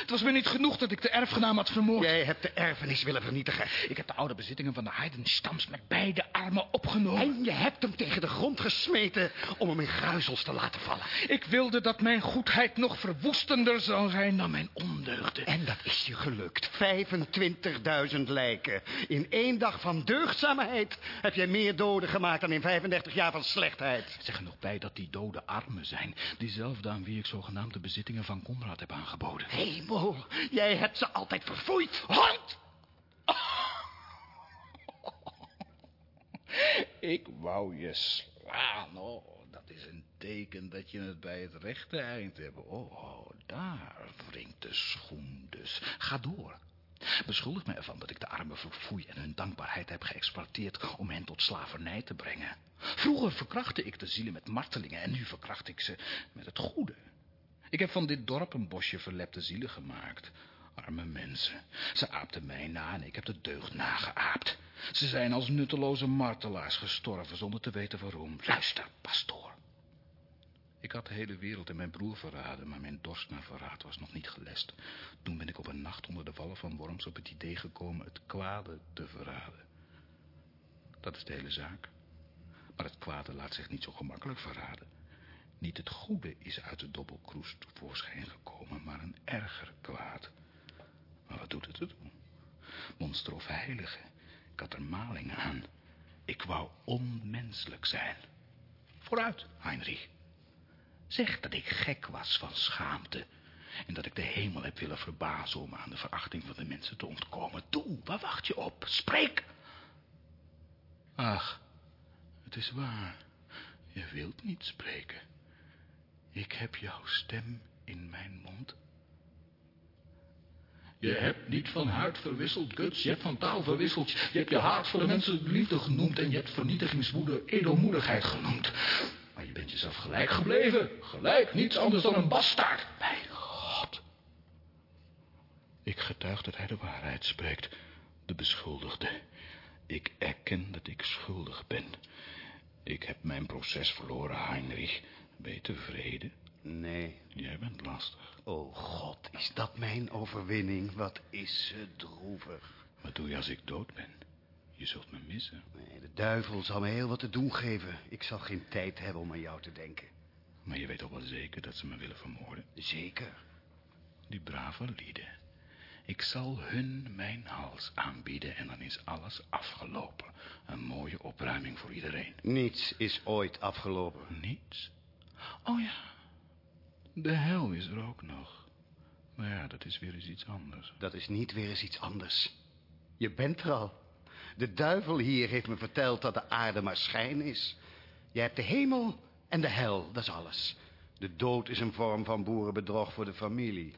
Speaker 8: Het was me niet genoeg dat ik de erfgenaam had vermoord.
Speaker 12: Jij hebt de erfenis willen vernietigen.
Speaker 8: Ik heb de oude bezittingen van de Heidenstams met beide armen opgenomen.
Speaker 12: En je hebt hem tegen de grond gesmeten om hem in gruizels te laten vallen.
Speaker 8: Ik wilde dat mijn goedheid nog verwoestender zou zijn dan mijn ondeugden.
Speaker 12: En dat is je gelukt. 25.000 lijken. In één dag van deugdzaamheid heb jij meer doden gemaakt dan in 35 jaar van slechtheid.
Speaker 8: Zeg er nog bij dat die doden armen zijn. Diezelfde aan wie ik zogenaamd de bezittingen van Conrad heb aangeboden.
Speaker 12: Jij hebt ze altijd verfoeid.
Speaker 8: Halt! Ik wou je slaan. Oh, dat is een teken dat je het bij het rechte eind hebt. Oh, daar wringt de schoen dus. Ga door. Beschuldig me ervan dat ik de armen verfoei en hun dankbaarheid heb geëxploiteerd om hen tot slavernij te brengen. Vroeger verkrachtte ik de zielen met martelingen en nu verkracht ik ze met het goede. Ik heb van dit dorp een bosje verlepte zielen gemaakt. Arme mensen. Ze aapten mij na en ik heb de deugd nageaapt. Ze zijn als nutteloze martelaars gestorven zonder te weten waarom. Luister, pastoor. Ik had de hele wereld en mijn broer verraden, maar mijn dorst naar verraad was nog niet gelest. Toen ben ik op een nacht onder de vallen van Worms op het idee gekomen het kwade te verraden. Dat is de hele zaak. Maar het kwade laat zich niet zo gemakkelijk verraden. Niet het goede is uit de dobbelkroes tevoorschijn gekomen, maar een erger kwaad. Maar wat doet het er toe? Monster of heilige, ik had er maling aan. Ik wou onmenselijk zijn. Vooruit, Heinrich. Zeg dat ik gek was van schaamte en dat ik de hemel heb willen verbazen om aan de verachting van de mensen te ontkomen. Doe, waar wacht je op? Spreek! Ach, het is waar. Je wilt niet spreken. Ik heb jouw stem in mijn mond. Je hebt niet van hart verwisseld, Guts. Je hebt van taal verwisseld. Je hebt je hart voor de mensen liefde genoemd... en je hebt vernietigingswoede edelmoedigheid genoemd. Maar je bent jezelf gelijk gebleven. Gelijk, niets anders dan een bastaard. Mijn God. Ik getuig dat hij de waarheid spreekt. De beschuldigde. Ik erken dat ik schuldig ben. Ik heb mijn proces verloren, Heinrich. Ben je tevreden?
Speaker 12: Nee.
Speaker 8: Jij bent lastig.
Speaker 12: O God, is dat mijn overwinning? Wat is ze droevig.
Speaker 8: Wat doe je als ik dood ben? Je zult me missen.
Speaker 12: Nee, de duivel zal me heel wat te doen geven. Ik zal geen tijd hebben om aan jou te denken.
Speaker 8: Maar je weet toch wel zeker dat ze me willen vermoorden?
Speaker 12: Zeker.
Speaker 8: Die brave lieden. Ik zal hun mijn hals aanbieden en dan is alles afgelopen. Een mooie opruiming voor iedereen.
Speaker 12: Niets is ooit afgelopen.
Speaker 8: Niets? Oh ja, de hel is er ook nog. Maar ja, dat is weer eens iets anders.
Speaker 12: Dat is niet weer eens iets anders. Je bent er al. De duivel hier heeft me verteld dat de aarde maar schijn is. Je hebt de hemel en de hel, dat is alles. De dood is een vorm van boerenbedrog voor de familie.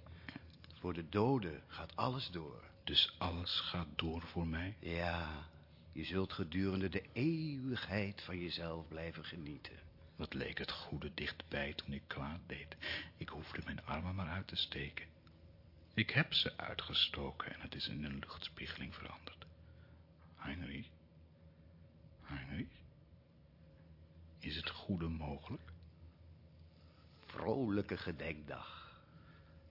Speaker 12: Voor de doden gaat alles door.
Speaker 8: Dus alles gaat door voor mij?
Speaker 12: Ja, je zult gedurende de eeuwigheid van jezelf blijven genieten.
Speaker 8: Wat leek het goede dichtbij toen ik kwaad deed. Ik hoefde mijn armen maar uit te steken. Ik heb ze uitgestoken en het is in een luchtspiegeling veranderd. Heinrich? Heinrich? Is het goede mogelijk?
Speaker 12: Vrolijke gedenkdag.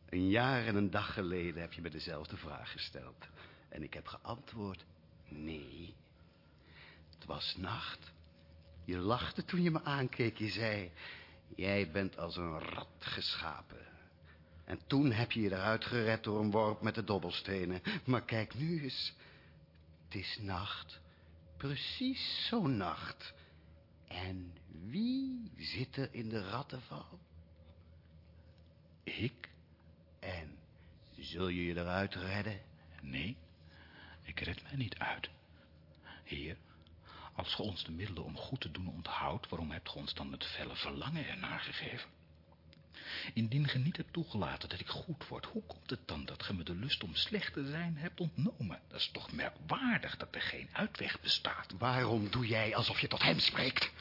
Speaker 12: Een jaar en een dag geleden heb je me dezelfde vraag gesteld. En ik heb geantwoord, nee. Het was nacht. Je lachte toen je me aankeek. Je zei, jij bent als een rat geschapen. En toen heb je je eruit gered door een worp met de dobbelstenen. Maar kijk nu eens. Het is nacht. Precies zo'n nacht. En wie zit er in de rattenval?
Speaker 8: Ik?
Speaker 12: En zul je je eruit redden?
Speaker 8: Nee, ik red mij niet uit. Heer, als ge ons de middelen om goed te doen onthoudt, waarom hebt ge ons dan met felle verlangen ernaar gegeven? Indien ge niet hebt toegelaten dat ik goed word, hoe komt het dan dat ge me de lust om slecht te zijn hebt ontnomen? Dat is toch merkwaardig dat er geen uitweg bestaat.
Speaker 12: Waarom doe jij alsof je tot hem spreekt?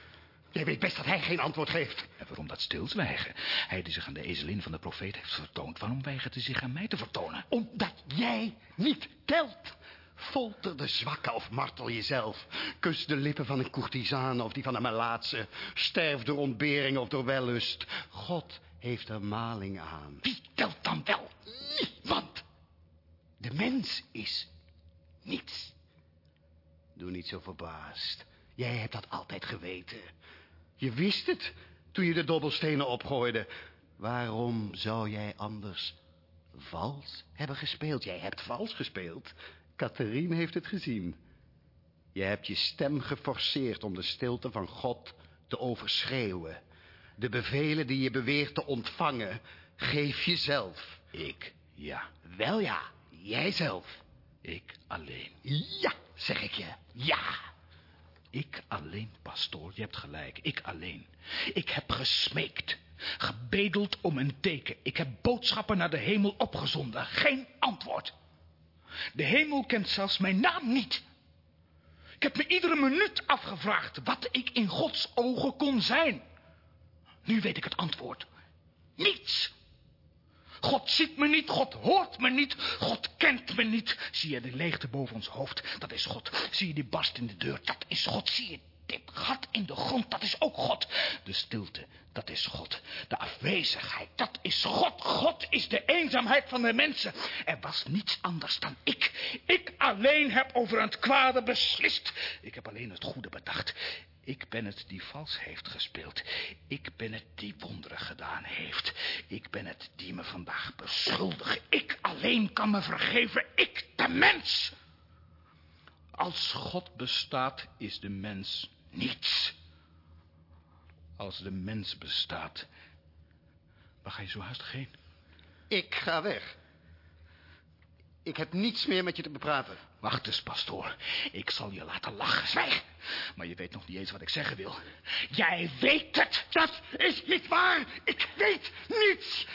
Speaker 12: Jij weet best dat hij geen antwoord geeft.
Speaker 8: En waarom dat stilzwijgen? Hij die zich aan de ezelin van de profeet heeft vertoond, waarom weigert hij zich aan mij te vertonen?
Speaker 12: Omdat jij niet telt. Folter de zwakke of martel jezelf. Kus de lippen van een courtisane of die van een melaatse. Sterf door ontbering of door wellust. God heeft er maling aan.
Speaker 10: Wie telt dan wel?
Speaker 12: Niemand. De mens is niets. Doe niet zo verbaasd. Jij hebt dat altijd geweten. Je wist het toen je de dobbelstenen opgooide. Waarom zou jij anders vals hebben gespeeld? Jij hebt vals gespeeld. Catherine heeft het gezien. Je hebt je stem geforceerd om de stilte van God te overschreeuwen. De bevelen die je beweert te ontvangen, geef jezelf.
Speaker 8: Ik, ja.
Speaker 12: Wel ja, jijzelf.
Speaker 8: Ik alleen.
Speaker 12: Ja, zeg ik je. Ja.
Speaker 8: Ik alleen, pastoor, je hebt gelijk. Ik alleen. Ik heb gesmeekt. Gebedeld om een teken. Ik heb boodschappen naar de hemel opgezonden. Geen antwoord. De hemel kent zelfs mijn naam niet. Ik heb me iedere minuut afgevraagd wat ik in Gods ogen kon zijn. Nu weet ik het antwoord. Niets. God ziet me niet, God hoort me niet, God kent me niet. Zie je de leegte boven ons hoofd, dat is God. Zie je die barst in de deur, dat is God. Zie je dit gat in de grond, dat is ook God. De stilte, dat is God. De afwezigheid, dat is God. God is de eenzaamheid van de mensen. Er was niets anders dan ik. Ik alleen heb over het kwade beslist. Ik heb alleen het goede bedacht. Ik ben het die vals heeft gespeeld. Ik ben het die wonderen gedaan heeft. Ik ben het die me vandaag beschuldigt. Ik alleen kan me vergeven. Ik, de mens. Als God bestaat, is de mens niets. Als de mens bestaat, waar ga je zo haastig heen?
Speaker 12: Ik ga weg. Ik heb niets meer met je te bepraten.
Speaker 8: Wacht eens, pastoor. Ik zal je laten lachen. Zwijg. Maar je weet nog niet eens wat ik zeggen wil. Jij weet het.
Speaker 10: Dat is niet waar. Ik weet niets.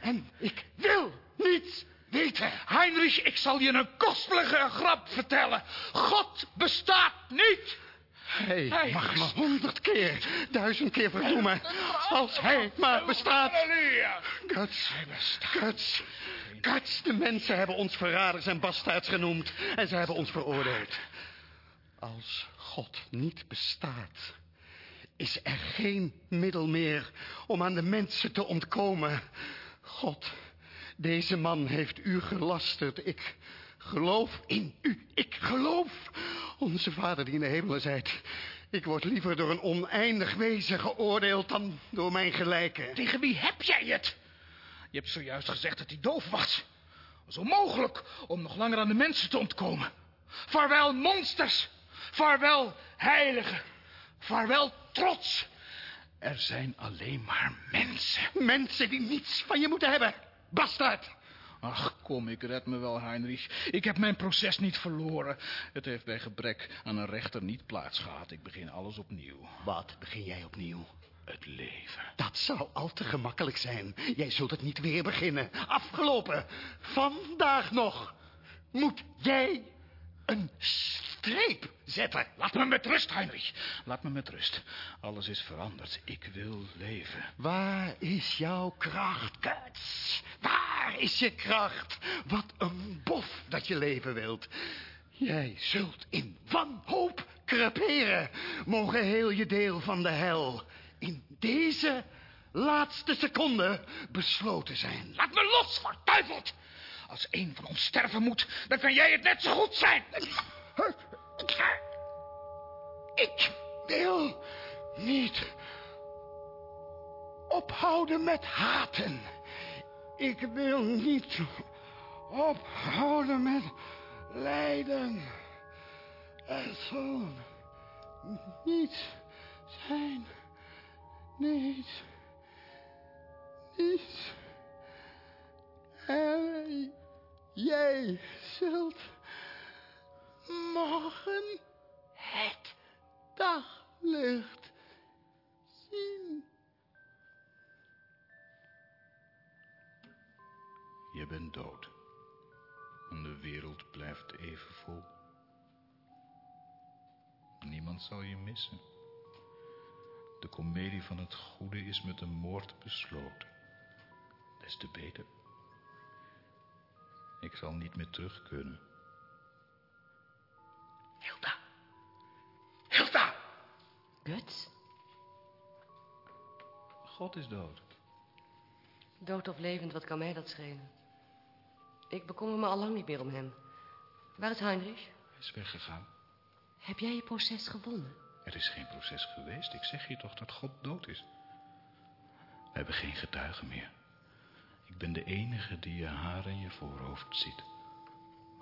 Speaker 12: En ik wil niets weten.
Speaker 10: Heinrich, ik zal je een kostelijke grap vertellen. God bestaat niet.
Speaker 12: Hij, hij mag me honderd keer, duizend keer verdoemen. Als hij maar bestaat.
Speaker 10: Halleluja.
Speaker 12: Guts, Guts, Guts. De mensen hebben ons verraders en bastaards genoemd. En ze hebben ons veroordeeld. Als God niet bestaat, is er geen middel meer om aan de mensen te ontkomen. God, deze man heeft u gelasterd. Ik geloof in u. Ik geloof. Onze vader die in de hemelen zijt. Ik word liever door een oneindig wezen geoordeeld dan door mijn gelijken.
Speaker 10: Tegen wie heb jij het? Je hebt zojuist gezegd dat hij doof was. was onmogelijk om nog langer aan de mensen te ontkomen. Vaarwel monsters. Vaarwel heiligen. Vaarwel trots.
Speaker 8: Er zijn alleen maar mensen.
Speaker 12: Mensen die niets van je moeten hebben. Bastaard.
Speaker 8: Ach, kom, ik red me wel, Heinrich. Ik heb mijn proces niet verloren. Het heeft bij gebrek aan een rechter niet plaats gehad. Ik begin alles opnieuw.
Speaker 12: Wat begin jij opnieuw?
Speaker 8: Het leven.
Speaker 12: Dat zou al te gemakkelijk zijn. Jij zult het niet weer beginnen. Afgelopen. Vandaag nog. Moet jij een streep zetten.
Speaker 8: Laat me met rust, Heinrich. Laat me met rust. Alles is veranderd. Ik wil leven.
Speaker 12: Waar is jouw kracht, Guts? Waar is je kracht? Wat een bof dat je leven wilt. Jij zult in wanhoop creperen. Mogen heel je deel van de hel in deze laatste seconde besloten zijn.
Speaker 8: Laat me los, verduiveld. Als een van ons sterven moet, dan kan jij het net zo goed zijn.
Speaker 12: Ik wil niet ophouden met haten. Ik wil niet ophouden met lijden. Het zal niet zijn. Niet. Niet. En jij zult morgen het daglicht zien.
Speaker 8: Je bent dood. En de wereld blijft even vol. Niemand zal je missen. De komedie van het goede is met een moord besloten. Des te beter. Ik zal niet meer terug kunnen.
Speaker 12: Hilda. Hilda!
Speaker 4: Guts?
Speaker 8: God is dood.
Speaker 4: Dood of levend, wat kan mij dat schelen? Ik bekommer me al lang niet meer om hem. Waar is Heinrich?
Speaker 8: Hij is weggegaan.
Speaker 4: Heb jij je proces gewonnen?
Speaker 8: Er is geen proces geweest. Ik zeg je toch dat God dood is. We hebben geen getuigen meer. Ik ben de enige die je haar en je voorhoofd ziet.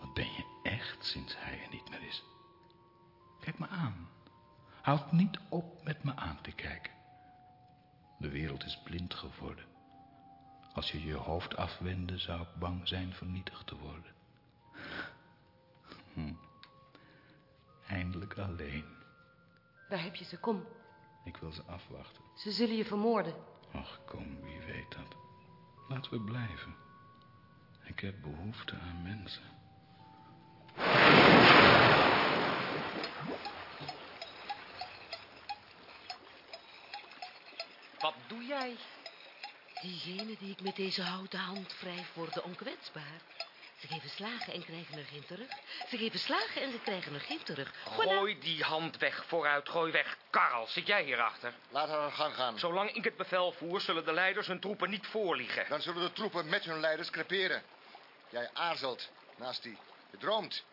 Speaker 8: Wat ben je echt sinds hij er niet meer is? Kijk me aan. Houd niet op met me aan te kijken. De wereld is blind geworden. Als je je hoofd afwendde, zou ik bang zijn vernietigd te worden. Hm. Eindelijk alleen.
Speaker 4: Daar heb je ze, kom.
Speaker 8: Ik wil ze afwachten.
Speaker 4: Ze zullen je vermoorden.
Speaker 8: Ach, kom, wie weet dat. Laten we blijven. Ik heb behoefte aan mensen.
Speaker 9: Wat doe jij?
Speaker 13: Diegenen die ik met deze houten hand wrijf worden onkwetsbaar. Ze geven slagen en krijgen er geen terug. Ze geven slagen en ze krijgen er geen terug.
Speaker 9: Gooi die hand weg, vooruit, gooi weg. Karel, zit jij hierachter?
Speaker 7: Laat haar aan gang gaan.
Speaker 9: Zolang ik het bevel voer, zullen de leiders hun troepen niet voorliegen.
Speaker 7: Dan zullen de troepen met hun leiders creperen. Jij aarzelt, naast die. Je droomt.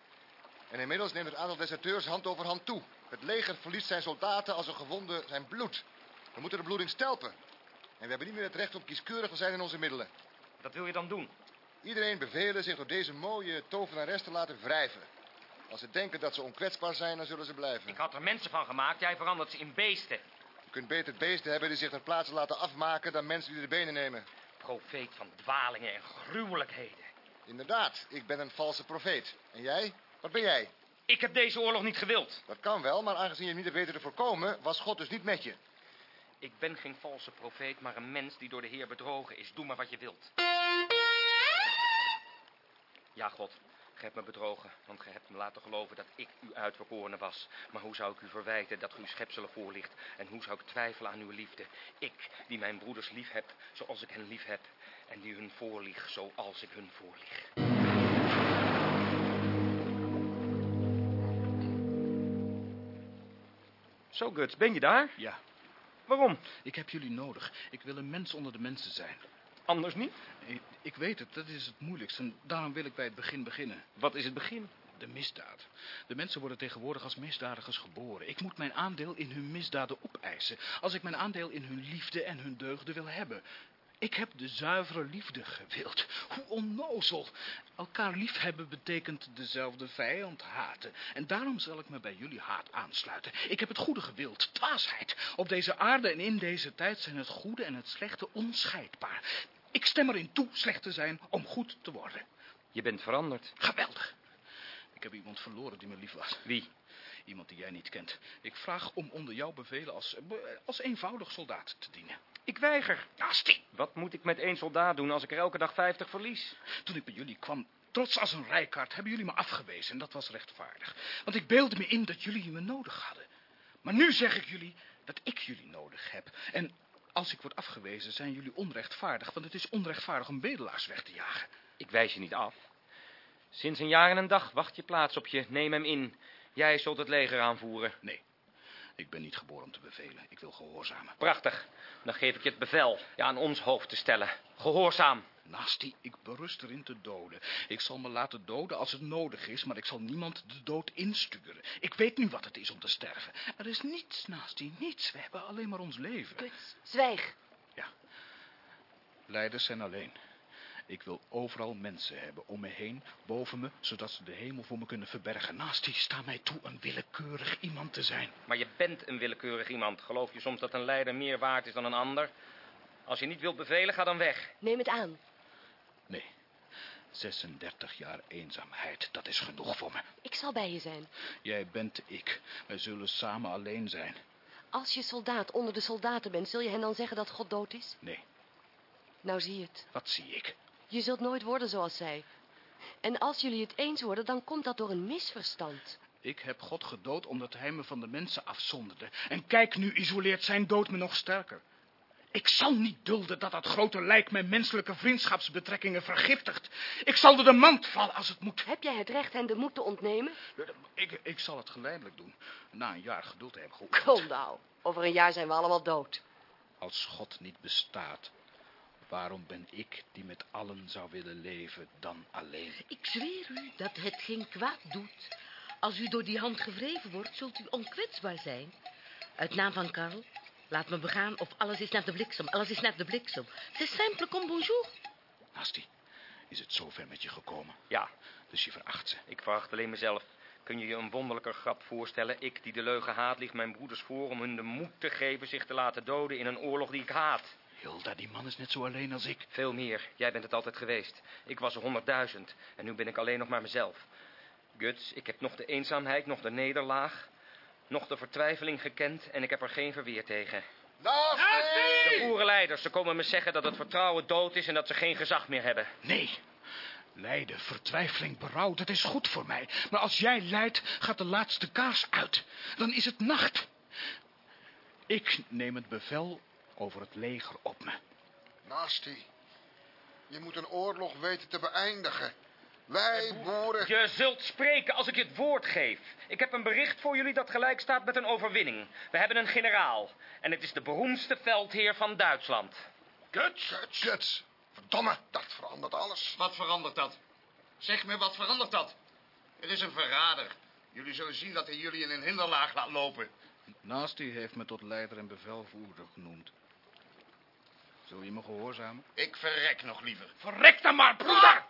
Speaker 7: En inmiddels neemt het aantal deserteurs hand over hand toe. Het leger verliest zijn soldaten als een gewonde zijn bloed. We moeten de bloeding stelpen. En we hebben niet meer het recht om kieskeurig te zijn in onze middelen.
Speaker 9: Wat wil je dan doen?
Speaker 7: Iedereen bevelen zich door deze mooie tovenares te laten wrijven. Als ze denken dat ze onkwetsbaar zijn, dan zullen ze blijven.
Speaker 9: Ik had er mensen van gemaakt, jij verandert ze in beesten.
Speaker 7: Je kunt beter beesten hebben die zich ter plaatse laten afmaken... dan mensen die de benen nemen.
Speaker 9: Profeet van dwalingen en gruwelijkheden.
Speaker 7: Inderdaad, ik ben een valse profeet. En jij? Wat ben jij?
Speaker 9: Ik heb deze oorlog niet gewild.
Speaker 7: Dat kan wel, maar aangezien je hem niet hebt weten te voorkomen... was God dus niet met je.
Speaker 9: Ik ben geen valse profeet, maar een mens die door de Heer bedrogen is. Doe maar wat je wilt. Ja, God, gij hebt me bedrogen, want gij hebt me laten geloven dat ik uw uitverkorene was. Maar hoe zou ik u verwijten dat ge uw schepselen voorligt? En hoe zou ik twijfelen aan uw liefde? Ik, die mijn broeders lief heb, zoals ik hen lief heb. En die hun voorlieg, zoals ik hun voorlieg. Zo, Guts, ben je daar?
Speaker 8: Ja.
Speaker 9: Waarom?
Speaker 8: Ik heb jullie nodig. Ik wil een mens onder de mensen zijn.
Speaker 9: Anders niet?
Speaker 8: Ik, weet het, dat is het moeilijkste. En daarom wil ik bij het begin beginnen.
Speaker 9: Wat is het begin?
Speaker 8: De misdaad. De mensen worden tegenwoordig als misdadigers geboren. Ik moet mijn aandeel in hun misdaden opeisen. Als ik mijn aandeel in hun liefde en hun deugden wil hebben. Ik heb de zuivere liefde gewild. Hoe onnozel. Elkaar liefhebben betekent dezelfde vijand haten. En daarom zal ik me bij jullie haat aansluiten. Ik heb het goede gewild, dwaasheid. Op deze aarde en in deze tijd zijn het goede en het slechte onscheidbaar. Ik stem erin toe slecht te zijn om goed te worden.
Speaker 9: Je bent veranderd.
Speaker 8: Geweldig. Ik heb iemand verloren die me lief was.
Speaker 9: Wie?
Speaker 8: Iemand die jij niet kent. Ik vraag om onder jouw bevelen als, als eenvoudig soldaat te dienen.
Speaker 9: Ik weiger.
Speaker 8: Asti.
Speaker 9: Wat moet ik met één soldaat doen als ik er elke dag vijftig verlies?
Speaker 8: Toen ik bij jullie kwam, trots als een rijkaard hebben jullie me afgewezen en dat was rechtvaardig. Want ik beelde me in dat jullie me nodig hadden. Maar nu zeg ik jullie dat ik jullie nodig heb. En als ik word afgewezen, zijn jullie onrechtvaardig, want het is onrechtvaardig om bedelaars weg te jagen.
Speaker 9: Ik wijs je niet af. Sinds een jaar en een dag wacht je plaats op je. Neem hem in. Jij zult het leger aanvoeren.
Speaker 8: Nee, ik ben niet geboren om te bevelen. Ik wil gehoorzamen.
Speaker 9: Prachtig. Dan geef ik je het bevel je aan ons hoofd te stellen. Gehoorzaam.
Speaker 8: Nasty, ik berust erin te doden. Ik zal me laten doden als het nodig is, maar ik zal niemand de dood insturen. Ik weet nu wat het is om te sterven. Er is niets, Nasty, niets. We hebben alleen maar ons leven.
Speaker 4: Kuts, zwijg.
Speaker 8: Ja. Leiders zijn alleen. Ik wil overal mensen hebben om me heen, boven me, zodat ze de hemel voor me kunnen verbergen. Naast die sta mij toe een willekeurig iemand te zijn.
Speaker 9: Maar je bent een willekeurig iemand. Geloof je soms dat een leider meer waard is dan een ander? Als je niet wilt bevelen, ga dan weg.
Speaker 4: Neem het aan.
Speaker 8: Nee, 36 jaar eenzaamheid, dat is genoeg voor me.
Speaker 4: Ik zal bij je zijn.
Speaker 8: Jij bent ik. Wij zullen samen alleen zijn.
Speaker 4: Als je soldaat onder de soldaten bent, zul je hen dan zeggen dat God dood is?
Speaker 8: Nee.
Speaker 4: Nou zie je het.
Speaker 8: Wat zie ik?
Speaker 4: Je zult nooit worden zoals zij. En als jullie het eens worden, dan komt dat door een misverstand.
Speaker 8: Ik heb God gedood omdat hij me van de mensen afzonderde. En kijk, nu isoleert zijn dood me nog sterker. Ik zal niet dulden dat dat grote lijk mijn menselijke vriendschapsbetrekkingen vergiftigt. Ik zal er de mand vallen als het moet.
Speaker 4: Heb jij het recht hen de moed te ontnemen?
Speaker 8: Ik, ik zal het geleidelijk doen. Na een jaar geduld te hebben
Speaker 4: geoefend. Kom nou, over een jaar zijn we allemaal dood.
Speaker 8: Als God niet bestaat, waarom ben ik die met allen zou willen leven dan alleen?
Speaker 2: Ik zweer u dat het geen kwaad doet. Als u door die hand gewreven wordt, zult u onkwetsbaar zijn. Uit naam van Karl, Laat me begaan of alles is naar de bliksem. Alles is naar de bliksem. C'est simple comme bonjour.
Speaker 8: Nasty, is het zover met je gekomen?
Speaker 9: Ja.
Speaker 8: Dus je veracht ze?
Speaker 9: Ik veracht alleen mezelf. Kun je je een wonderlijker grap voorstellen? Ik, die de leugen haat, ligt mijn broeders voor om hun de moed te geven zich te laten doden in een oorlog die ik haat.
Speaker 8: Hilda, die man is net zo alleen als ik.
Speaker 9: Veel meer. Jij bent het altijd geweest. Ik was er honderdduizend. En nu ben ik alleen nog maar mezelf. Guts, ik heb nog de eenzaamheid, nog de nederlaag nog de vertwijfeling gekend en ik heb er geen verweer tegen. De boerenleiders, ze komen me zeggen dat het vertrouwen dood is en dat ze geen gezag meer hebben.
Speaker 8: Nee, lijden, vertwijfeling, berouw, dat is goed voor mij. Maar als jij lijdt, gaat de laatste kaars uit. Dan is het nacht. Ik neem het bevel over het leger op me.
Speaker 3: Nasty, je moet een oorlog weten te beëindigen. Wij boeren...
Speaker 9: Je zult spreken als ik je het woord geef. Ik heb een bericht voor jullie dat gelijk staat met een overwinning. We hebben een generaal. En het is de beroemdste veldheer van Duitsland.
Speaker 3: Guts, Guts, Guts. Verdomme, dat verandert alles.
Speaker 14: Wat verandert dat? Zeg me, wat verandert dat? Er is een verrader. Jullie zullen zien dat hij jullie in een hinderlaag laat lopen.
Speaker 8: Nasty heeft me tot leider en bevelvoerder genoemd. Zul je me gehoorzamen?
Speaker 14: Ik verrek nog liever.
Speaker 8: Verrek dan maar, broeder!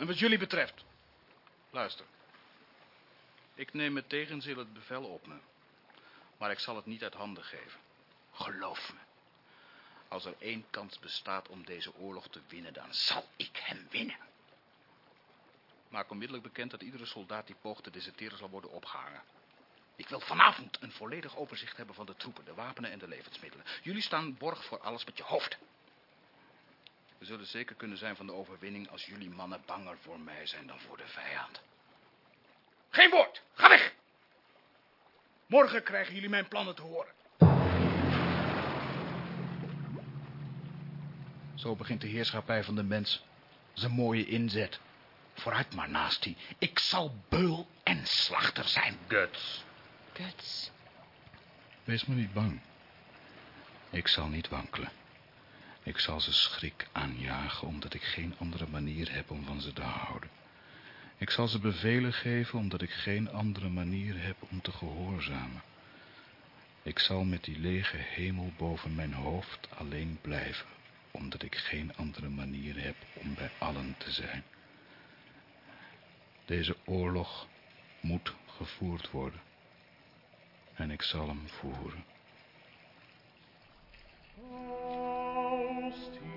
Speaker 8: En wat jullie betreft, luister. Ik neem met tegenzin het bevel op me. Maar ik zal het niet uit handen geven. Geloof me. Als er één kans bestaat om deze oorlog te winnen, dan zal ik hem winnen. Maak onmiddellijk bekend dat iedere soldaat die poogt te deserteren zal worden opgehangen. Ik wil vanavond een volledig overzicht hebben van de troepen, de wapenen en de levensmiddelen. Jullie staan borg voor alles met je hoofd. We zullen zeker kunnen zijn van de overwinning als jullie mannen banger voor mij zijn dan voor de vijand. Geen woord! Ga weg! Morgen krijgen jullie mijn plannen te horen. Zo begint de heerschappij van de mens. Zijn mooie inzet. Vooruit maar, naast die. Ik zal beul en slachter zijn.
Speaker 9: Guts.
Speaker 4: Guts.
Speaker 15: Wees me niet bang. Ik zal niet wankelen. Ik zal ze schrik aanjagen, omdat ik geen andere manier heb om van ze te houden. Ik zal ze bevelen geven, omdat ik geen andere manier heb om te gehoorzamen. Ik zal met die lege hemel boven mijn hoofd alleen blijven, omdat ik geen andere manier heb om bij allen te zijn. Deze oorlog moet gevoerd worden. En ik zal hem voeren.
Speaker 1: Christ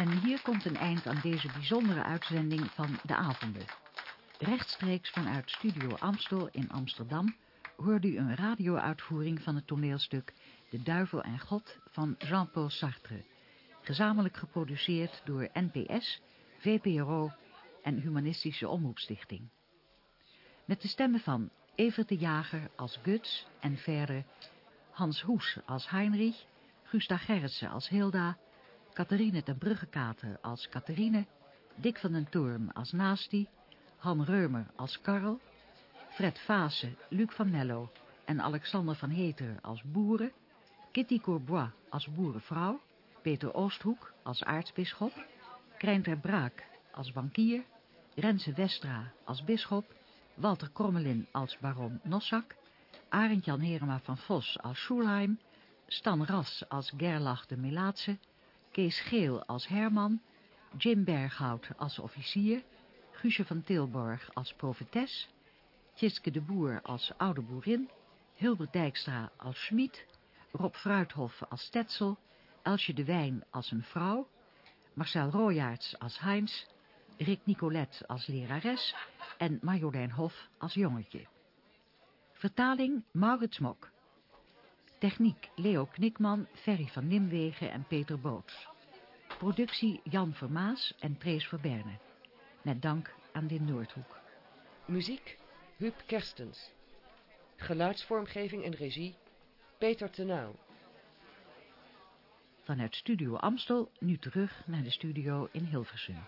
Speaker 1: En hier komt een eind aan deze bijzondere uitzending van De Avonden. Rechtstreeks vanuit Studio Amstel in Amsterdam hoorde u een radio-uitvoering van het toneelstuk De Duivel en God van Jean-Paul Sartre, gezamenlijk geproduceerd door NPS, VPRO en Humanistische Omroepstichting. Met de stemmen van Evert de Jager als Guts en verder Hans Hoes als Heinrich, Gusta Gerritsen als Hilda, Catharine ten Bruggekater als Catharine, Dick van den Toorn als Naasti, Han Reumer als Karel, Fred Vaassen, Luc van Nello en Alexander van Heter als boeren, Kitty Courbois als boerenvrouw, Peter Oosthoek als aartsbisschop, Krijn ter Braak als bankier, Renze Westra als bisschop, Walter Krommelin als baron Nossak, Arend Jan Herema van Vos als Schulheim, Stan Ras als Gerlach de Melaatse, Kees Geel als Herman, Jim Berghout als officier, Guusje van Tilborg als profetes, Tjitske de Boer als oude boerin, Hilbert Dijkstra als Schmid, Rob Fruithof als Stetsel, Elsje de Wijn als een vrouw, Marcel Royaerts als Heinz, Rick Nicolet als lerares en Marjolein Hof als jongetje. Vertaling Maurits Mok. Techniek Leo Knikman, Ferry van Nimwegen en Peter Boots. Productie Jan Vermaas en Trees Verberne. Met dank aan Din Noordhoek.
Speaker 16: Muziek Huub Kerstens. Geluidsvormgeving en regie Peter Tenauw.
Speaker 1: Vanuit Studio Amstel nu terug naar de studio in Hilversum.